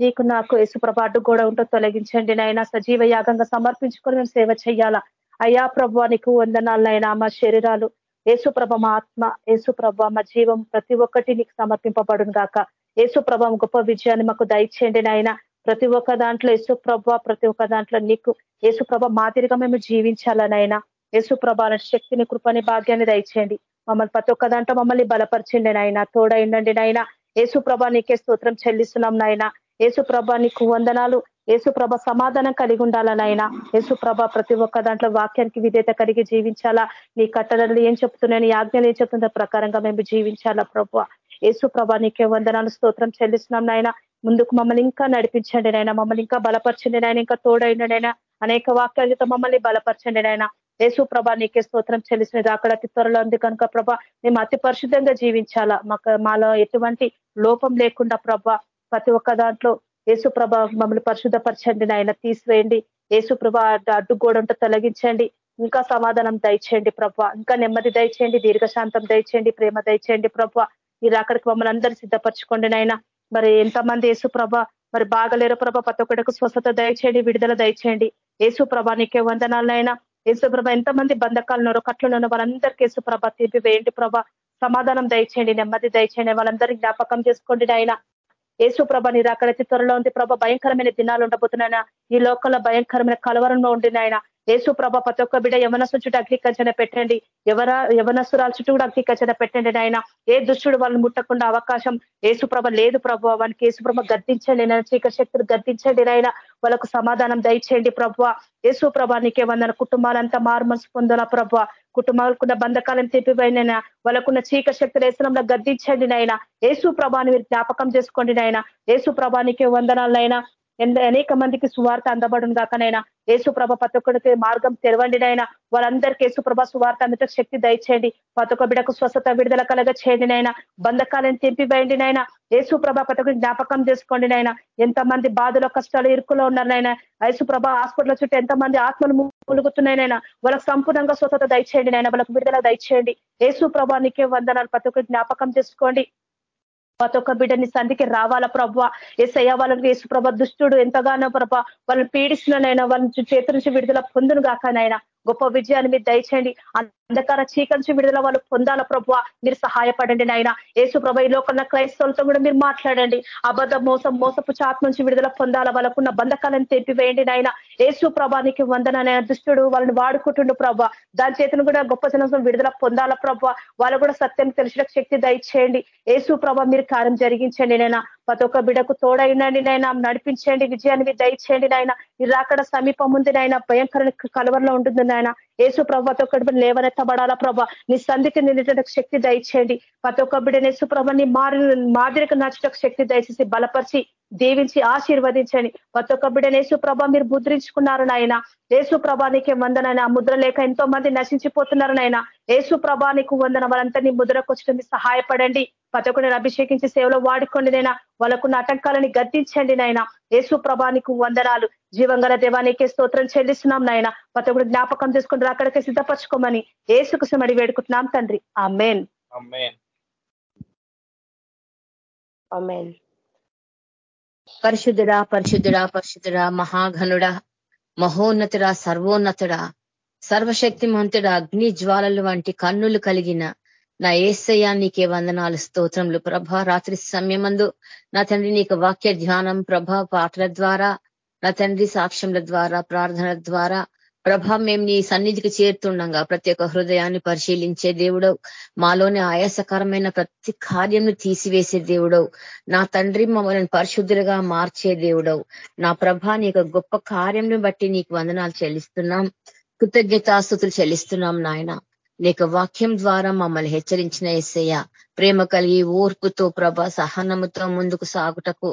నీకు నాకు యేసుప్రభ అడ్డు కూడా ఉంటూ తొలగించండి నాయన. సజీవ యాగంగా సమర్పించుకొని మేము సేవ చేయాలా? అయ్యా ప్రభ నీకు వందనాలైనా మా శరీరాలు. యేసుప్రభ మా ఆత్మ. యేసుప్రభ మా జీవం ప్రతి ఒక్కటి నీకు సమర్పింపబడును గాక. యేసుప్రభ గొప్ప విజయాన్ని మాకు దయచేయండి నాయన. ప్రతి ఒక్క దాంట్లో యేసుప్రభ ప్రతి ఒక్క దాంట్లో నీకు యేసుప్రభ మాదిరిగా మేము జీవించాలనైనా యేసుప్రభ శక్తిని కృపని భాగ్యాన్ని దయచేయండి. మమ్మల్ని ప్రతి ఒక్క దాంట్లో మమ్మల్ని బలపరచండి నాయన. తోడైండండి నాయన. యేసుప్రభ నీకే స్తోత్రం చెల్లిస్తున్నాం నాయన. యేసుప్రభ నీకు వందనాలు. యేసుప్రభ సమాధానం కలిగి ఉండాలనైనా యేసుప్రభ ప్రతి ఒక్క దాంట్లో వాక్యానికి విధేత కలిగి జీవించాలా. నీ కట్టడలు ఏం చెప్తున్నాయని ఆజ్ఞలు ఏం చెప్తున్న ప్రకారంగా మేము జీవించాలా ప్రభు. యేసుప్రభ నీకే వందనాలు స్తోత్రం చెల్లిస్తున్నాం నాయన. ముందుకు మమ్మల్ని ఇంకా నడిపించండి నాయన. మమ్మల్ని ఇంకా బలపరచండి నాయన. ఇంకా తోడైండి అనేక వాక్యాలతో మమ్మల్ని బలపరచండి నాయన. యేసు ప్రభా నీకే స్తోత్రం చెల్లిసినది అక్కడ అతి త్వరలో ఉంది కనుక ప్రభా మేము అతి పరిశుద్ధంగా జీవించాలా? మాకు మాలో ఎటువంటి లోపం లేకుండా ప్రభా ప్రతి ఒక్క దాంట్లో యేసు ప్రభ మమ్మల్ని పరిశుద్ధపరచండి నాయన. తీసివేయండి. యేసు ప్రభ అడ్డుగోడంతో తొలగించండి. ఇంకా సమాధానం దయచేయండి ప్రభ. ఇంకా నెమ్మది దయచేయండి. దీర్ఘశాంతం దయచేయండి. ప్రేమ దయచేయండి ప్రభ. మీరు అక్కడికి మమ్మల్ని అందరూ సిద్ధపరచుకోండి నాయన. మరి ఎంతమంది యేసు ప్రభ మరి బాగలేరు ప్రభ ప్రతి ఒక్కడికి స్వస్థత దయచేయండి విడుదల దయచేయండి. యేసు ప్రభ నీకే వందనాలైనా యేసుప్రభ ఎంతమంది బంధకాలు ఉన్నారో కట్లలో వాళ్ళందరికీ యేసుప్రభ తీపి వేయండి ప్రభ. సమాధానం దయచేయండి నెమ్మది దయచేయండి వాళ్ళందరికీ జ్ఞాపకం చేసుకోండి ఆయన యేసుప్రభ నీరు అక్కడైతే త్వరలో ఉంది ప్రభ. భయంకరమైన దినాలు ఉండబోతున్నాయన ఈ లోకంలో భయంకరమైన కలవరంలో ఉండి నాయన. యేసు ప్రభ ప్రతి ఒక్క బిడ యవనసు చుట్టూ అగ్నికంచన పెట్టండి. ఎవర యవనసురాల చుట్టూ కూడా అగ్నికంచన పెట్టండి నాయన. ఏ దుష్టుడు వాళ్ళని ముట్టకుండా అవకాశం యేసుప్రభ లేదు ప్రభు. వానికి యేసుప్రభ గద్దించండి నేను చీక శక్తులు గద్దించండి నాయన. వాళ్ళకు సమాధానం దయచేయండి ప్రభు. ఏసు ప్రభానికే నీకే వందన కుటుంబాలంతా మార్మల్స్ పొందన ప్రభు? కుటుంబాలకున్న బంధకాలను తెప్పిపోయినైనా వాళ్ళకున్న చీక శక్తులు ఏసనంలో గద్దించండి నాయన. ఏసు ప్రభాని మీరు జ్ఞాపకం చేసుకోండి నాయన. యేసు ప్రభానికి వందనాలైనా అనేక మందికి సువార్త అందబడును కాకనైనా యేసుప్రభ ప్రతి ఒక్కరికి మార్గం తెరవండి నైనా. వాళ్ళందరికీ ఏసుప్రభ సువార్త అందుట శక్తి దయచేయండి. ప్రతి ఒక్క బిడకు స్వస్థత విడుదల కలగ చేయండి నైనా. బంధకాలను తెంపివేయండి నైనా. యేసుప్రభ ప్రతి ఒక్కరికి జ్ఞాపకం చేసుకోండి నైనా. ఎంతమంది బాధలో కష్టాలు ఇరుకులో ఉన్నారు నైనా. యేసుప్రభ హాస్పిటల్ చుట్టూ ఎంతమంది ఆత్మలు ములుగుతున్నాయినైనా వాళ్ళకి సంపూర్ణంగా స్వస్థత దయచేయండి నైనా. వాళ్ళకు విడుదల దయచేయండి. యేసు ప్రభానికే వందనాలు. ప్రతి జ్ఞాపకం చేసుకోండి. ప్రతి ఒక్క బిడ్డని సంధికి రావాలా ప్రభ? ఏసయ్య వాళ్ళకి యేసు ప్రభ దుష్టుడు ఎంతగానో ప్రభ వాళ్ళని పీడిస్తున్నానైనా వాళ్ళ చేతి నుంచి విడుదల పొందును గాకనైనా గొప్ప విజయాన్ని మీరు దయచేయండి. అంధకార చీకటి నుంచి విడుదల వాళ్ళు పొందాల ప్రభు మీరు సహాయపడండి నాయన. యేసు ప్రభ ఈ లోకన్న క్రైస్తవులతో కూడా మీరు మాట్లాడండి. అబద్ధ మోసం మోసపు చాట్ నుంచి విడుదల పొందాల వాళ్ళకున్న బంధకాలను తెప్పివేయండి నాయన. యేసు ప్రభానికి వందన దుష్టుడు వాళ్ళని వాడుకుంటుండు ప్రభ దాని చేతిని కూడా గొప్ప జనం విడుదల పొందాల ప్రభ వాళ్ళు కూడా సత్యం తెలిసిన శక్తి దయచేయండి. యేసు ప్రభ మీరు కార్యం జరిగించండి నైనా ప్రతి ఒక్క బిడకు తోడైనండి నైనా నడిపించండి. విజయాన్ని దయచేయండి నాయన. మీరు అక్కడ సమీపం ఉంది నాయన. భయంకర కలవరలో ఉంటుంది నాయన ఏసు ప్రభ ప్రతి ఒక్కటి లేవనెత్తబడాలా ప్రభ? నీ సంధికి నిండటకు శక్తి దయచేయండి. ప్రతి ఒక్క బిడ్డని యేసు ప్రభ నీ మారి మాదిరికి నచ్చటకు శక్తి దయచేసి బలపరిచి దీవించి ఆశీర్వదించండి. ప్రతి ఒక్క బిడ్డను యేసు ప్రభ మీరు ముద్రించుకున్నారు నాయన. యేసు ప్రభానికి వందనైనా ఆ ముద్ర లేక ఎంతో మంది నశించిపోతున్నారు నాయన. యేసు ప్రభానికి వందన వాళ్ళంతా నీ ముద్రకు సహాయపడండి. ఒక్కరిని అభిషేకించి సేవలో వాడుకోండి నైనా వాళ్ళకున్న ఆటంకాలని గద్దించండి నాయన. యేసు ప్రభానికి వందనాలు. జీవంగల దేవానికి స్తోత్రం చెల్లిస్తున్నాం నాయన. ఒక్కరు జ్ఞాపకం చేసుకుంటారు అక్కడికి సిద్ధపరచుకోమని ఏసుకు సమడి వేడుకుంటున్నాం తండ్రి. ఆ మెయిన్ పరిశుద్ధుడా పరిశుద్ధుడా పరిశుద్ధుడా మహాఘనుడా మహోన్నతుడా సర్వోన్నతుడా సర్వశక్తిమంతుడా అగ్ని జ్వాలలు వంటి కన్నులు కలిగిన నా ఏసయ్యా నీకే వందనాలు స్తోత్రములు. ప్రభ రాత్రి సమయమందు నా తండ్రి నీకు వాక్య ధ్యానం ప్రభ పాటల ద్వారా నా తండ్రి సాక్ష్యముల ద్వారా ప్రార్థన ద్వారా ప్రభ మేము నీ సన్నిధికి చేరుతుండగా ప్రతి ఒక్క హృదయాన్ని పరిశీలించే దేవుడవు. మాలోని ఆయాసకరమైన ప్రతి కార్యంను తీసివేసే దేవుడవు. నా తండ్రి మమ్మల్ని పరిశుద్ధులుగా మార్చే దేవుడవు. నా ప్రభ నీ గొప్ప కార్యంను బట్టి నీకు వందనాలు చెల్లిస్తున్నాం. కృతజ్ఞతాస్తుతులు చెల్లిస్తున్నాం నాయన. నీకు వాక్యం ద్వారా మమ్మల్ని హెచ్చరించిన ఎస్సయ్య ప్రేమ కలిగి ఓర్పుతో ప్రభ సహనముతో ముందుకు సాగుటకు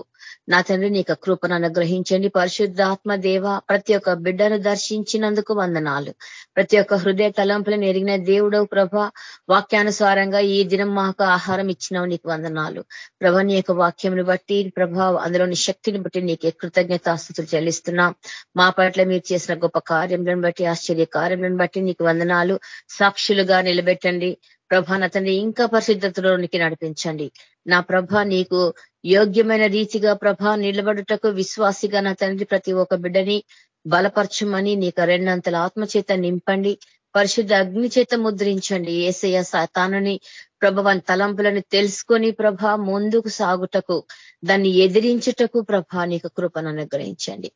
నా తండ్రి నీకు కృపను అనుగ్రహించండి. పరిశుద్ధాత్మ దేవ ప్రతి ఒక్క బిడ్డను దర్శించినందుకు వందనాలు. ప్రతి ఒక్క హృదయ తలంపులను ఎరిగిన దేవుడవు ప్రభ వాక్యానుసారంగా ఈ దినం మాకు ఆహారం ఇచ్చినావు నీకు వందనాలు. ప్రభ నీ యొక్క వాక్యంను బట్టి ప్రభ అందులోని శక్తిని బట్టి నీకు కృతజ్ఞతాస్తుతులు చెల్లిస్తున్నాం. మా పట్ల మీరు చేసిన గొప్ప కార్యములను బట్టి ఆశ్చర్య కార్యములను బట్టి నీకు వందనాలు. సాక్షులుగా నిలబెట్టండి. ప్రభ నా తండ్రి ఇంకా పరిశుద్ధతలోనికి నడిపించండి. నా ప్రభ నీకు యోగ్యమైన రీతిగా ప్రభ నిలబడుటకు విశ్వాసిగా నా తండ్రి ప్రతి ఒక్క బిడ్డని బలపరచమని నీకు రెండంతల ఆత్మచేత నింపండి. పరిశుద్ధ అగ్ని చేత ముద్రించండి. ఏసయ్య తానని ప్రభావం తలంపులను తెలుసుకొని ప్రభ ముందుకు సాగుటకు దాన్ని ఎదిరించుటకు ప్రభ నీకు కృపను అనుగ్రహించండి.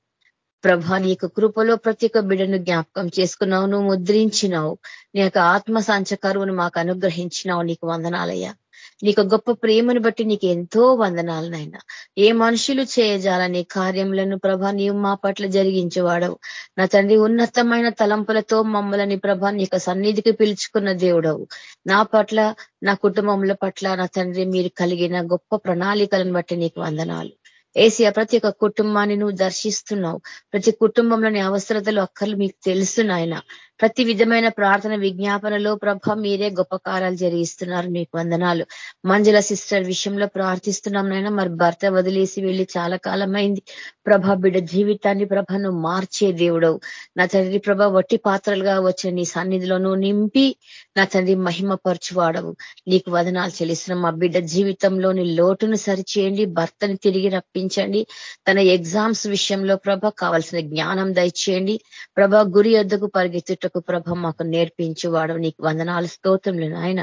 ప్రభా నీ యొక్క కృపలో ప్రతి ఒక్క బిడ్డను జ్ఞాపకం చేసుకున్నావు నువ్వు ముద్రించినావు. నీ యొక్క ఆత్మ సంచకరువును మాకు అనుగ్రహించినావు నీకు వందనాలయ్యా. నీకు గొప్ప ప్రేమను బట్టి నీకు ఎంతో వందనాలు నాయన. ఏ మనుషులు చేయజాలని కార్యములను ప్రభా నీవు మా పట్ల జరిగించేవాడవు. నా తండ్రి ఉన్నతమైన తలంపులతో మమ్మల్ని ప్రభా నీ సన్నిధికి పిలుచుకున్న దేవుడవు. నా పట్ల నా కుటుంబముల పట్ల నా తండ్రి మీరు కలిగిన గొప్ప ప్రణాళికలను బట్టి నీకు వందనాలు. ఏసియా ప్రతి ఒక్క కుటుంబాన్ని నువ్వు దర్శిస్తున్నావు. ప్రతి కుటుంబంలోని అవసరతలు అక్కర్లు మీకు తెలుసు నాయన. ప్రతి విధమైన ప్రార్థన విజ్ఞాపనలో ప్రభ మీరే గొప్ప కార్యాలు జరిగిస్తున్నారు మీకు వందనాలు. మంజుల సిస్టర్ విషయంలో ప్రార్థిస్తున్నాం నైనా మరి భర్త వదిలేసి వెళ్ళి చాలా కాలమైంది. ప్రభ బిడ్డ జీవితాన్ని ప్రభ మార్చే దేవుడవు. నా తండ్రి ప్రభ వట్టి పాత్రలుగా వచ్చిన నీ సన్నిధిలో నింపి నా తండ్రి మహిమపరచువాడవు. నీకు వదనాలు చెల్లిస్తున్నాం. మా బిడ్డ జీవితంలోని లోటును సరిచేయండి భర్తని తిరిగి రప్పించండి. తన ఎగ్జామ్స్ విషయంలో ప్రభ కావాల్సిన జ్ఞానం దయచేయండి. ప్రభ గురి వద్దకు పరిగెత్తుట చేయుటకు ప్రభ మాకు నేర్పించి వాడు నీకు వందనాలు స్తోత్రంలో ఆయన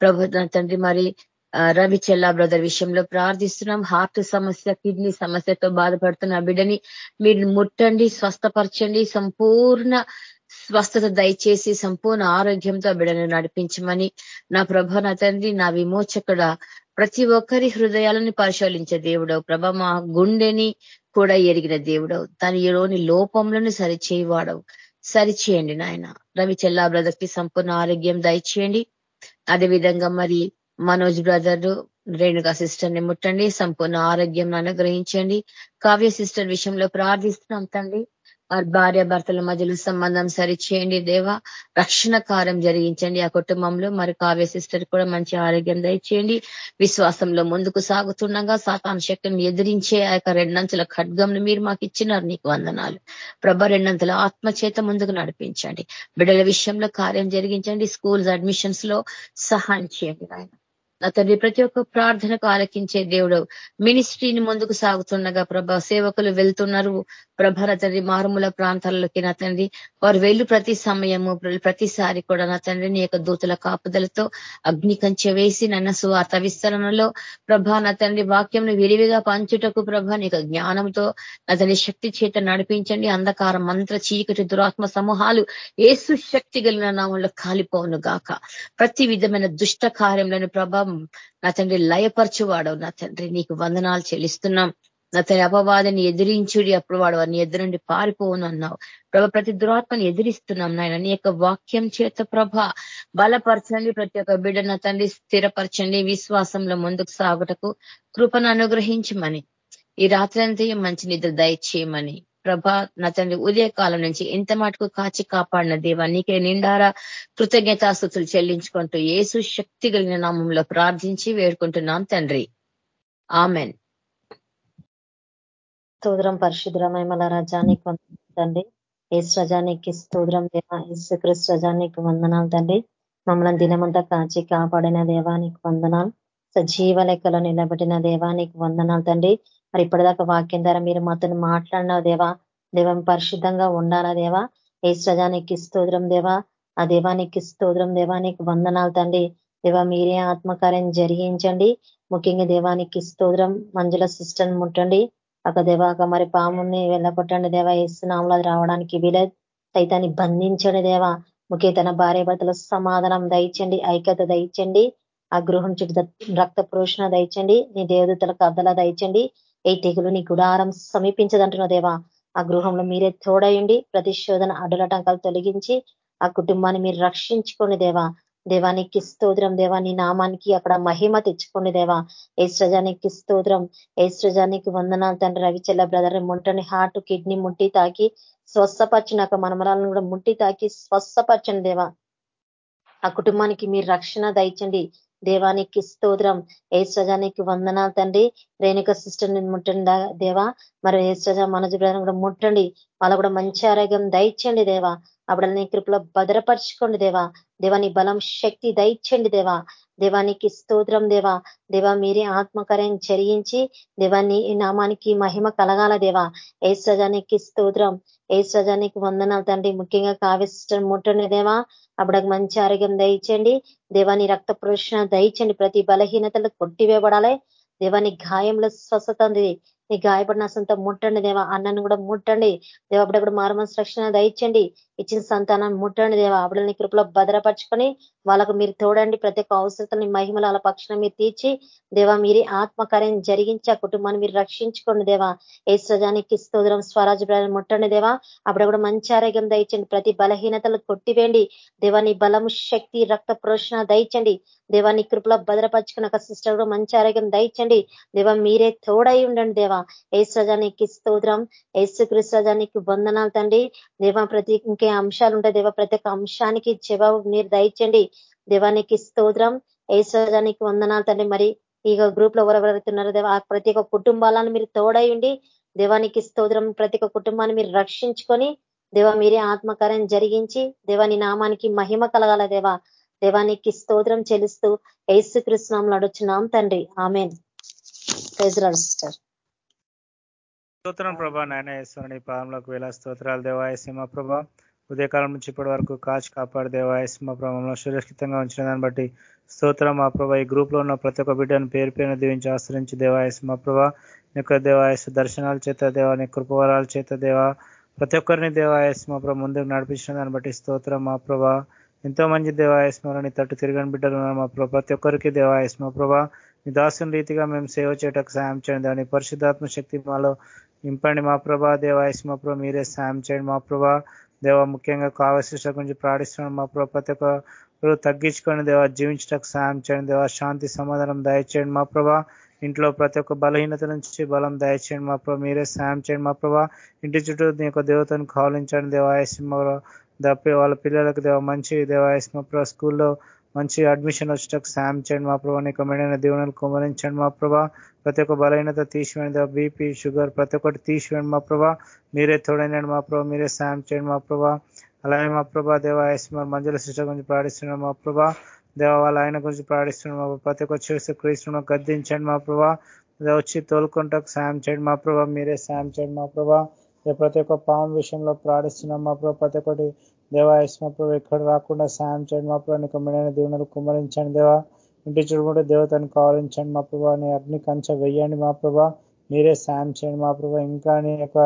ప్రభు తండ్రి మరి రవి చెల్లా బ్రదర్ విషయంలో ప్రార్థిస్తున్నాం. హార్ట్ సమస్య కిడ్నీ సమస్యతో బాధపడుతున్న బిడ్డని మీరు ముట్టండి స్వస్థపరచండి సంపూర్ణ స్వస్థత దయచేసి సంపూర్ణ ఆరోగ్యంతో బిడ్డను నడిపించమని నా ప్రభ నా తండ్రి నా విమోచకుడ ప్రతి ఒక్కరి హృదయాలను పరిశీలించే దేవుడవు. ప్రభ మా గుండెని కూడా ఎరిగిన దేవుడవు. దానిలోని లోపంలోని సరిచేయవాడవు. సరిచేయండి నాయన. రవి చెల్లా బ్రదర్కి సంపూర్ణ ఆరోగ్యం దయచేయండి. అదేవిధంగా మరి మనోజ్ బ్రదర్ రేణుగా సిస్టర్ని ముట్టండి. సంపూర్ణ ఆరోగ్యం అనుగ్రహించండి. కావ్య సిస్టర్ విషయంలో ప్రార్థిస్తున్నాం తండ్రి. భార్య భర్తల మధ్యలో సంబంధం సరిచేయండి దేవ. రక్షణ కార్యం జరిగించండి. ఆ కుటుంబంలో మరి కావ్య సిస్టర్ కూడా మంచి ఆరోగ్యం దయచేయండి. విశ్వాసంలో ముందుకు సాగుతుండగా సాతాన్ శక్తిని ఎదిరించే ఆ యొక్క రెండంచుల ఖడ్గంను మీరు మాకు ఇచ్చినారు నీకు వందనాలు. ప్రభ రెండంతుల ఆత్మచేత ముందుకు నడిపించండి. బిడ్డల విషయంలో కార్యం జరిగించండి. స్కూల్స్ అడ్మిషన్స్లో సహాయం చేయండి ఆయన నా తండ్రి ప్రతి ఒక్క ప్రార్థనకు ఆలకించే దేవుడు. మినిస్ట్రీని ముందుకు సాగుతుండగా ప్రభ సేవకులు వెళ్తున్నారు. ప్రభ నా తండ్రి మారుమూల ప్రాంతాలలోకి నా తండ్రి. వారు వెళ్ళు ప్రతి సమయము ప్రతిసారి కూడా నా తండ్రి నీ యొక్క దూతల కాపుదలతో అగ్ని కంచె వేసి నన్న సువార్త విస్తరణలో ప్రభ నా తండ్రి వాక్యంను విరివిగా పంచుటకు ప్రభ నీకు జ్ఞానంతో అతని శక్తి చేత నడిపించండి. అంధకార మంత్ర చీకటి దురాత్మ సమూహాలు ఏసు శక్తి కలిగిన నామంలో కాలిపోవును గాక. ప్రతి విధమైన దుష్ట కార్యంలోని ప్రభా నా తండ్రి లయపరచువాడవు నా తండ్రి నీకు వందనాలు చెల్లిస్తున్నాం. నా తండ్రి అపవాదిని ఎదిరించుడి. అప్పుడు వాడు వారిని ఎదురండి పారిపోవును అన్నావు. ప్రభ ప్రతి దురాత్మని ఎదిరిస్తున్నాం నాయన. నీ యొక్క వాక్యం చేత ప్రభ బలపరచండి. ప్రతి ఒక్క బిడ్డ నా తండ్రి స్థిరపరచండి. విశ్వాసంలో ముందుకు సాగుటకు కృపను అనుగ్రహించమని ఈ రాత్రి అంతా మంచి నిద్ర దయచేయమని ప్రభా నా తండ్రి ఉదయకాలం నుంచి ఎంత మటుకు కాచి కాపాడిన దేవా నీకే నిండారా కృతజ్ఞతాస్థుతులు చెల్లించుకుంటూ ఏసు శక్తి కలిగిన నామంలో ప్రార్థించి వేడుకుంటున్నాం తండ్రి. ఆమెన్. స్తోత్రం పరిశుద్రమల రజానికి తండ్రి. ఏసు రజానికి స్తోత్రం దేవా ఏసుక్రీస్తు రజానికి వందనాలు తండ్రి. మమ్మల్ని దినమంతా కాచి కాపాడిన దేవానికి వందనాలు. సజీవ లెక్కలో నిలబెట్టిన దేవానికి వందనాలు తండ్రి. మరి ఇప్పటిదాకా వాక్యం ద్వారా మీరు మాతో మాట్లాడిన దేవా దేవం పరిశుద్ధంగా ఉండాలా దేవా? ఏ సజానికి స్తోత్రం దేవా? ఆ దేవానికి స్తోత్రం దేవానికి వందనాలు తండ్రి. దేవా మీరే ఆత్మకార్యం జరిగించండి. ముఖ్యంగా దేవానికి స్తోత్రం మంజుల సిస్టర్ ముట్టండి. ఒక దేవాక మరి పాముని వెళ్ళగొట్టండి దేవా. ఇస్తున్నాములు అది రావడానికి వీలేదు. సైతాన్ని బంధించండి దేవా. ముఖ్య తన భార్య భర్తల సమాధానం దయచండి ఐక్యత దయచండి. ఆ గృహం చుట్టూ రక్త ప్రోషణ దయచండి. నీ దేవదూతలకు అద్దల దయచండి. ఏ తెగులు నీ గుడారం సమీపించదంటున్న దేవా. ఆ గృహంలో మీరే తోడయండి ప్రతిశోధన అడ్డులటంకాలు తొలగించి ఆ కుటుంబాన్ని మీరు రక్షించుకోండి దేవా. దేవానికి స్తోత్రం దేవా. నీ నామానికి అక్కడ మహిమ తెచ్చుకోండి దేవా. ఏశ్రజానికి స్తోత్రం. సృజానికి వందనాలు తండ్రి రవిచెల్ల బ్రదర్ ముంటని హార్ట్ కిడ్నీ ముట్టి తాకి స్వస్థపరిచినాక మనమరాలను కూడా ముట్టి తాకి స్వస్థపరచండి దేవా. ఆ కుటుంబానికి మీరు రక్షణ దయచండి. దేవానికి స్తోత్రం. ఏశ్వజానికి వందనాలు తండ్రి. రేణుక సిస్టర్ని ముట్టండి దేవా. మరి ఏశ్వజ మనజ బ్రదర్ కూడా ముట్టండి. వాళ్ళ కూడా మంచి ఆరోగ్యం దయచండి దేవా. అప్పుడు నీ కృపలో భద్రపరచుకోండి దేవా. దేవాని బలం శక్తి దయచండి దేవా. దేవానికి స్తోత్రం దేవా. దేవా మీరే ఆత్మకార్యం జరిగించి దేవాన్ని నామానికి మహిమ కలగాల దేవా. ఏ సజానికి స్తోత్రం. ఏ సజానికి వందనాలు తండ్రి. ముఖ్యంగా కావ్య ముట్టండి దేవా. అప్పుడు మంచి ఆరోగ్యం దయచండి దేవాని రక్త పురుషణ దయచండి ప్రతి బలహీనతలు కొట్టివేయబడాలి. దేవాని గాయంలో స్వస్థత నీ గాయపడిన సొంత ముట్టండి దేవా అన్నను కూడా ముట్టండి. దేవ అప్పుడు కూడా మారుమనసు రక్షణ దయచండి ఇచ్చిన సంతానం ముట్టండి దేవా. అప్పుడు నీ కృపలో భద్రపరచుకొని వాళ్ళకు మీరు తోడండి. ప్రతి ఒక్క అవసరతని మహిమల వాళ్ళ పక్షణ మీరు తీర్చి దేవా మీరే ఆత్మకార్యం జరిగించి ఆ కుటుంబాన్ని మీరు రక్షించుకోండి దేవా. ఏ సజానికి స్తోత్రం స్వరాజ్ ముట్టండి దేవా. అప్పుడు కూడా మంచి ఆరోగ్యం దయచండి ప్రతి బలహీనతలు కొట్టివేయండి. దేవాని బలము శక్తి రక్త ప్రోషణ దయచండి దేవాని కృపలో భద్రపరచుకున్న ఒక సిస్టర్ కూడా మంచి ఆరోగ్యం దయచండి. దేవా మీరే తోడై ఉండండి దేవా. ఏసుజానికి స్తోత్రం. ఏసు కృష్ణజానికి వందనాలు తండి దేవా ప్రతి ఇంకే అంశాలు ఉంటాయి దేవా. ప్రతి ఒక్క అంశానికి జవాబు మీరు దయచండి. దేవానికి స్తోత్రం. ఏసుజానికి వందనాలు తండ్రి. మరి ఇక గ్రూప్లో ఎవరెవరుతున్నారో దేవా ప్రతి ఒక్క కుటుంబాలను మీరు తోడై ఉండి దేవానికి స్తోత్రం. ప్రతి ఒక్క కుటుంబాన్ని మీరు రక్షించుకొని దేవ మీరే ఆత్మకార్యం జరిగించి దేవాని నామానికి మహిమ కలగాల దేవా. దేవానికి స్తోత్రం చెల్లిస్తూ ఏసు కృష్ణంలో అడుచున్నాం తండ్రి. ఆమెన్. సిస్టర్. స్తోత్రం ప్రభా నాయన యేసుని పాదంలోకి వేల స్తోత్రాలు. దేవాయసింహ ప్రభా ఉదయకాలం నుంచి ఇప్పటి వరకు కాచి కాపాడు దేవాయసింహ ప్రభావంలో సురక్షితంగా ఉంచిన దాన్ని బట్టి స్తోత్రం మా ప్రభా. ఈ గ్రూప్లో ఉన్న ప్రతి ఒక్క బిడ్డను పేరు పేరున దీవించి ఆశ్రయించి దేవాయసింహ ప్రభా యొక్క దేవాయసు దర్శనాల చేత దేవా నీ కృపవరాల చేత దేవా ప్రతి ఒక్కరిని దేవాయసింహ ప్రభా ముందుకు నడిపించిన దాన్ని బట్టి స్తోత్రం మా ప్రభా. ఎంతో మంది దేవాయస్మరణి తట్టు తిరగని బిడ్డలు ఉన్నారు మా ప్రభా. ప్రతి ఒక్కరికి దేవాయస్మ ప్రభా. మీ దాసుని రీతిగా మేము సేవ చేయటకు సాయం చేయండి. దాని పరిశుద్ధాత్మ శక్తి మాలో నింపండి మా ప్రభా. దేవాయస్మ ప్రభా మీరే సాయం చేయండి మా ప్రభా. దేవ ముఖ్యంగా కావశిష్ట గురించి ప్రాణిస్తున్నాం మా ప్రభా. ప్రతి ఒక్కరు తగ్గించుకొని దేవ జీవించటకు సాయం చేయండి. దేవ శాంతి సమాధానం దయచేయండి మా ప్రభా. ఇంట్లో ప్రతి ఒక్క బలహీనత నుంచి బలం దయచేయండి మా ప్రభా. మీరే సాయం చేయండి మా ప్రభా. ఇంటి చుట్టూ నీ యొక్క దేవతను కావలించండి దేవాయసింహ దప్పి వాళ్ళ పిల్లలకు దేవ మంచి దేవాయస్మ ప్రభా స్కూల్లో మంచి అడ్మిషన్ వచ్చేటకు సాయం చేయండి మా ప్రభా నీకు మెడైన దీవెనలు కుమరించండి మా ప్రభా. ప్రతి ఒక్క బలహీనత తీసివేయండి బీపీ షుగర్ ప్రతి ఒక్కటి తీసివేయండి మా ప్రభా. మీరే తోడైనాడు మా ప్రభా మీరే సాయం చేయండి మా ప్రభా. అలాగే మా ప్రభా దేవాయస్మ మంజుల సిస్టర్ గురించి ప్రాణిస్తున్నాం మా ప్రభా. దేవ వాళ్ళ ఆయన గురించి ప్రాణిస్తున్నాం మా ప్రతి ఒక్క చేస్తే క్రీస్తును గద్దించండి మా ప్రభా. వచ్చి తోలుకుంటకు సాయం చేయండి మా ప్రభా. మీరే సాయం చేయండి మా ప్రభా. ప్రతి ఒక్క పాము విషయంలో ప్రాణిస్తున్నాం మా ప్రభు ప్రతి ఒక్కటి దేవాయస్మ ప్రభు ఎక్కడ రాకుండా సాయం చేయండి. మా ప్రభు నీకు మెడైన దీవెనలు కుమరించండి దేవా. ఇంటి చూడకుండా దేవతను కావలించండి మా ప్రభా. నీ అగ్ని కంచె వెయ్యండి మా ప్రభా. మీరే సాయం చేయండి మా ప్రభా. ఇంకా నీ యొక్క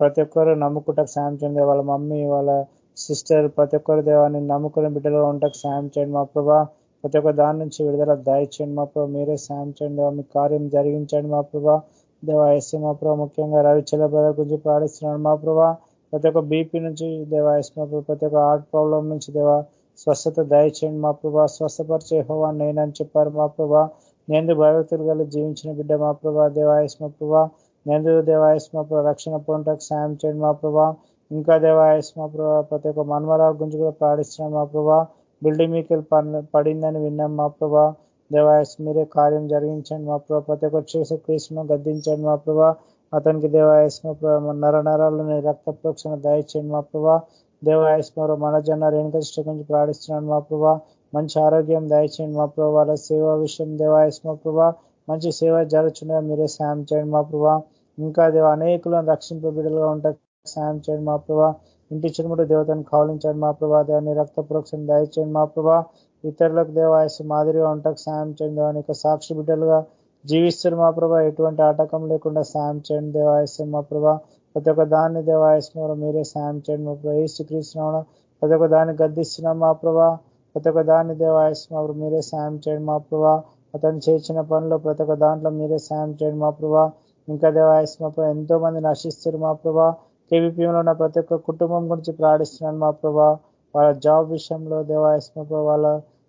ప్రతి ఒక్కరు నమ్ముకుంటకు సాయం చేయండి వాళ్ళ మమ్మీ వాళ్ళ సిస్టర్ ప్రతి ఒక్కరు దేవాన్ని నమ్ముకుని బిడ్డలో ఉండకు సాయం చేయండి మా ప్రభా. ప్రతి ఒక్క దాని నుంచి విడుదల దయచేయండి మా ప్రభా. మీరే సాయం చేయండి మీ కార్యం జరిగించండి మా ప్రభా. దేవా మా ప్రభా ముఖ్యంగా రవిచల బ్రదర్ గురించి ప్రాణిస్తున్నాడు మా ప్రభా ప్రతి ఒక్క బీపీ నుంచి దేవా మా ప్రతి ఒక్క హార్ట్ ప్రాబ్లం నుంచి దేవా స్వస్థత దయచేయండి మా ప్రభా స్వస్థపరిచే హోవా నేనని చెప్పారు మా ప్రభా నేను భయభక్తులు గల జీవించిన బిడ్డ మా ప్రభా దేవాయస్ మా ప్రభా నేను దేవాయస్ మా రక్షణ పొందటకు సాయం చేయండి మా ప్రభా ఇంకా దేవాయస్ మా ప్రతి ఒక్క మన్మరావు గురించి కూడా ప్రార్థిస్తున్నాం మా ప్రభా బిల్డింగ్ మీకు పడిందని విన్నాం మా ప్రభా దేవాయస్ మీరే కార్యం జరిగించండి. మా ప్రభా ప్రతి ఒక్క చేసే క్రీస్తును గద్దించండి. మా ప్రభా అతనికి దేవాయస్ మా ప్రభా నర నరాలను రక్త ప్రోక్షణ దయచేయండి. మా ప్రభా దేవాయస్ మా మన రేణుక గురించి ప్రార్థిస్తున్నాను మా ప్రభా మంచి ఆరోగ్యం దయచేయండి. మా ప్రభా వాళ్ళ సేవా విషయం దేవాయస్ మా ప్రభా మంచి సేవ జరుగుతుండగా మీరే సాయం చేయండి. మా ప్రభా ఇంకా దేవ అనేకులను రక్షింప బిడ్డలుగా ఉంటా సాయం చేయండి. మా ప్రభా ఇంటి చురుముడు దేవతను కావలించండి మా ప్రభా దేవాన్ని రక్త ప్రోక్షణ దయచేయండి. మా ప్రభా ఇతరులకు దేవాయసు మాదిరిగా ఉంటాకు సాయం చేయండి దేవాని యొక్క సాక్షి బిడ్డలుగా జీవిస్తున్న మా ప్రభా. ఎటువంటి ఆటకం లేకుండా సాయం చేయండి దేవాయసు మా ప్రభా. ప్రతి ఒక్క దాన్ని దేవాయస్మలో మీరే సాయం చేయండి మా ప్రభా. ఏసు క్రీస్తున్నాం ప్రతి ఒక్క దాన్ని గద్దిస్తున్నాం మా ప్రభా. ప్రతి ఒక్క దాన్ని దేవాయస్మ మీరే సాయం చేయండి మా ప్రభా. అతను చేసిన పనిలో ప్రతి ఒక్క దాంట్లో మీరే సాయం చేయండి మా ప్రభా. ఇంకా దేవాయస్మ ప్రభా ఎంతో మంది నశిస్తారు మా ప్రభా. కేవీపీఎంలో ఉన్న ప్రతి ఒక్క కుటుంబం గురించి ప్రాణిస్తున్నాను మా ప్రభా. వాళ్ళ జాబ్ విషయంలో దేవాయస్మ వాళ్ళ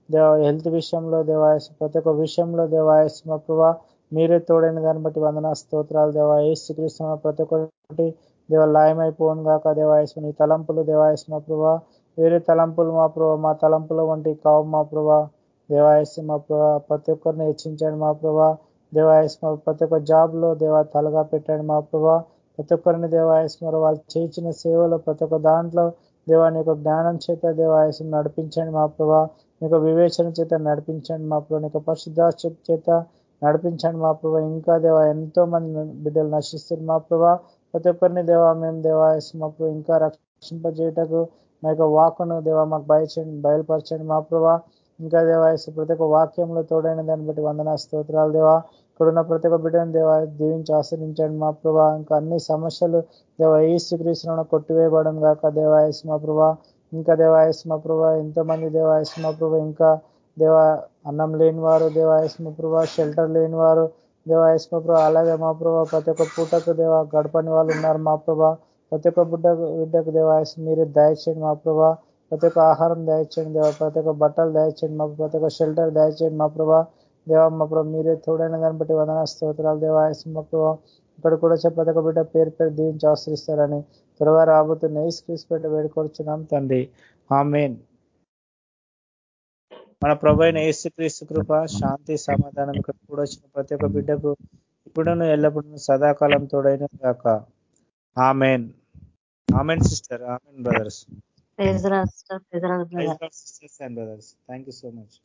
దేవ హెల్త్ విషయంలో దేవాయస్మ ప్రతి ఒక్క విషయంలో దేవాయస్మ ప్రభా మీరే తోడైన దాన్ని బట్టి వందన స్తోత్రాలు దేవా. ఏసు క్రీస్తు ప్రతి ఒక్కటి దేవ లాయమైపోను గాక దేవాయస్మ. నీ తలంపులు దేవాయస్మ ప్రభా వేరే తలంపులు మా ప్రభా మా తలంపుల వంటి కావు మా ప్రభా దేవాయస్మ మా ప్రభా. ప్రతి ఒక్కరిని హెచ్చించండి మా ప్రభా దేవాయస్మ. ప్రతి ఒక్క జాబ్లో దేవా తలగా పెట్టండి మా ప్రభా ప్రతి ఒక్కరిని దేవాయస్మ వాళ్ళు చేయించిన సేవలో ప్రతి ఒక్క దాంట్లో దేవా నీ యొక్క జ్ఞానం చేత దేవాయసం నడిపించండి మా ప్రభా. యొక్క వివేచన చేత నడిపించండి మా ప్రభా. నీకు పరిశుద్ధాశ చేత నడిపించండి మా ప్రభా. ఇంకా దేవా ఎంతో మంది బిడ్డలు నశిస్తుంది మా ప్రభా. ప్రతి ఒక్కరిని దేవా మేము దేవాయసం మా ప్రభు ఇంకా రక్షింపజేయటకు మా యొక్క వాకును దేవా మాకు బయచండి బయలుపరచండి మా ప్రభా. ఇంకా దేవాయసు ప్రతి ఒక్క వాక్యంలో తోడైన దాన్ని బట్టి వందనా స్తోత్రాలు దేవా. ఇక్కడున్న ప్రతి ఒక్క బిడ్డను దేవ దీవించి ఆశ్రయించండి. మా ప్రభా ఇంకా అన్ని సమస్యలు దేవ ఈసు కొట్టివేయబడం కాక దేవాయస్ మా ప్రభా. ఇంకా దేవాయస్ మా ప్రభా ఎంతో మంది మా ప్రభా ఇంకా దేవ అన్నం లేని వారు దేవాయస్ మా ప్రభా షెల్టర్ లేని వారు దేవాయస్ మా ప్రభా. అలాగే మా ప్రభా ప్రతి ఒక్క పూటకు దేవ గడపని వాళ్ళు ఉన్నారు మా ప్రభా. ప్రతి ఒక్క బిడ్డకు బిడ్డకు దేవాయస్ మీరు దయచేయండి మా ప్రభా. ప్రతి ఒక్క ఆహారం దయచేయండి దేవ. ప్రతి ఒక్క బట్టలు దయచేయండి మా ప్రతి ఒక్క షెల్టర్ దయచేయండి మా ప్రభా. దేవ మా ప్రభా మీరే తోడైన దాన్ని బట్టి వందన స్తోత్రాలు. దేవాయసు మా ప్రభా ఇక్కడ కూడా ప్రతి ఒక్క బిడ్డ పేరు పేరు దీవించి ఆశ్రయిస్తారని త్వరగా రాబోతున్న ఈ స్క్రీస్ పెట్టి వేడుకొచ్చున్నాం తండ్రి. ఆమెన్. మన ప్రభు అయిన యేసుక్రీస్తు కృప శాంతి సమాధానం ఇక్కడ కూడా వచ్చిన ప్రతి ఒక్క బిడ్డకు ఇప్పుడును ఎల్లప్పుడూ సదాకాలం తోడైన గాక. Amen. Amen sister. Amen brothers. Brothers. Thank you so much.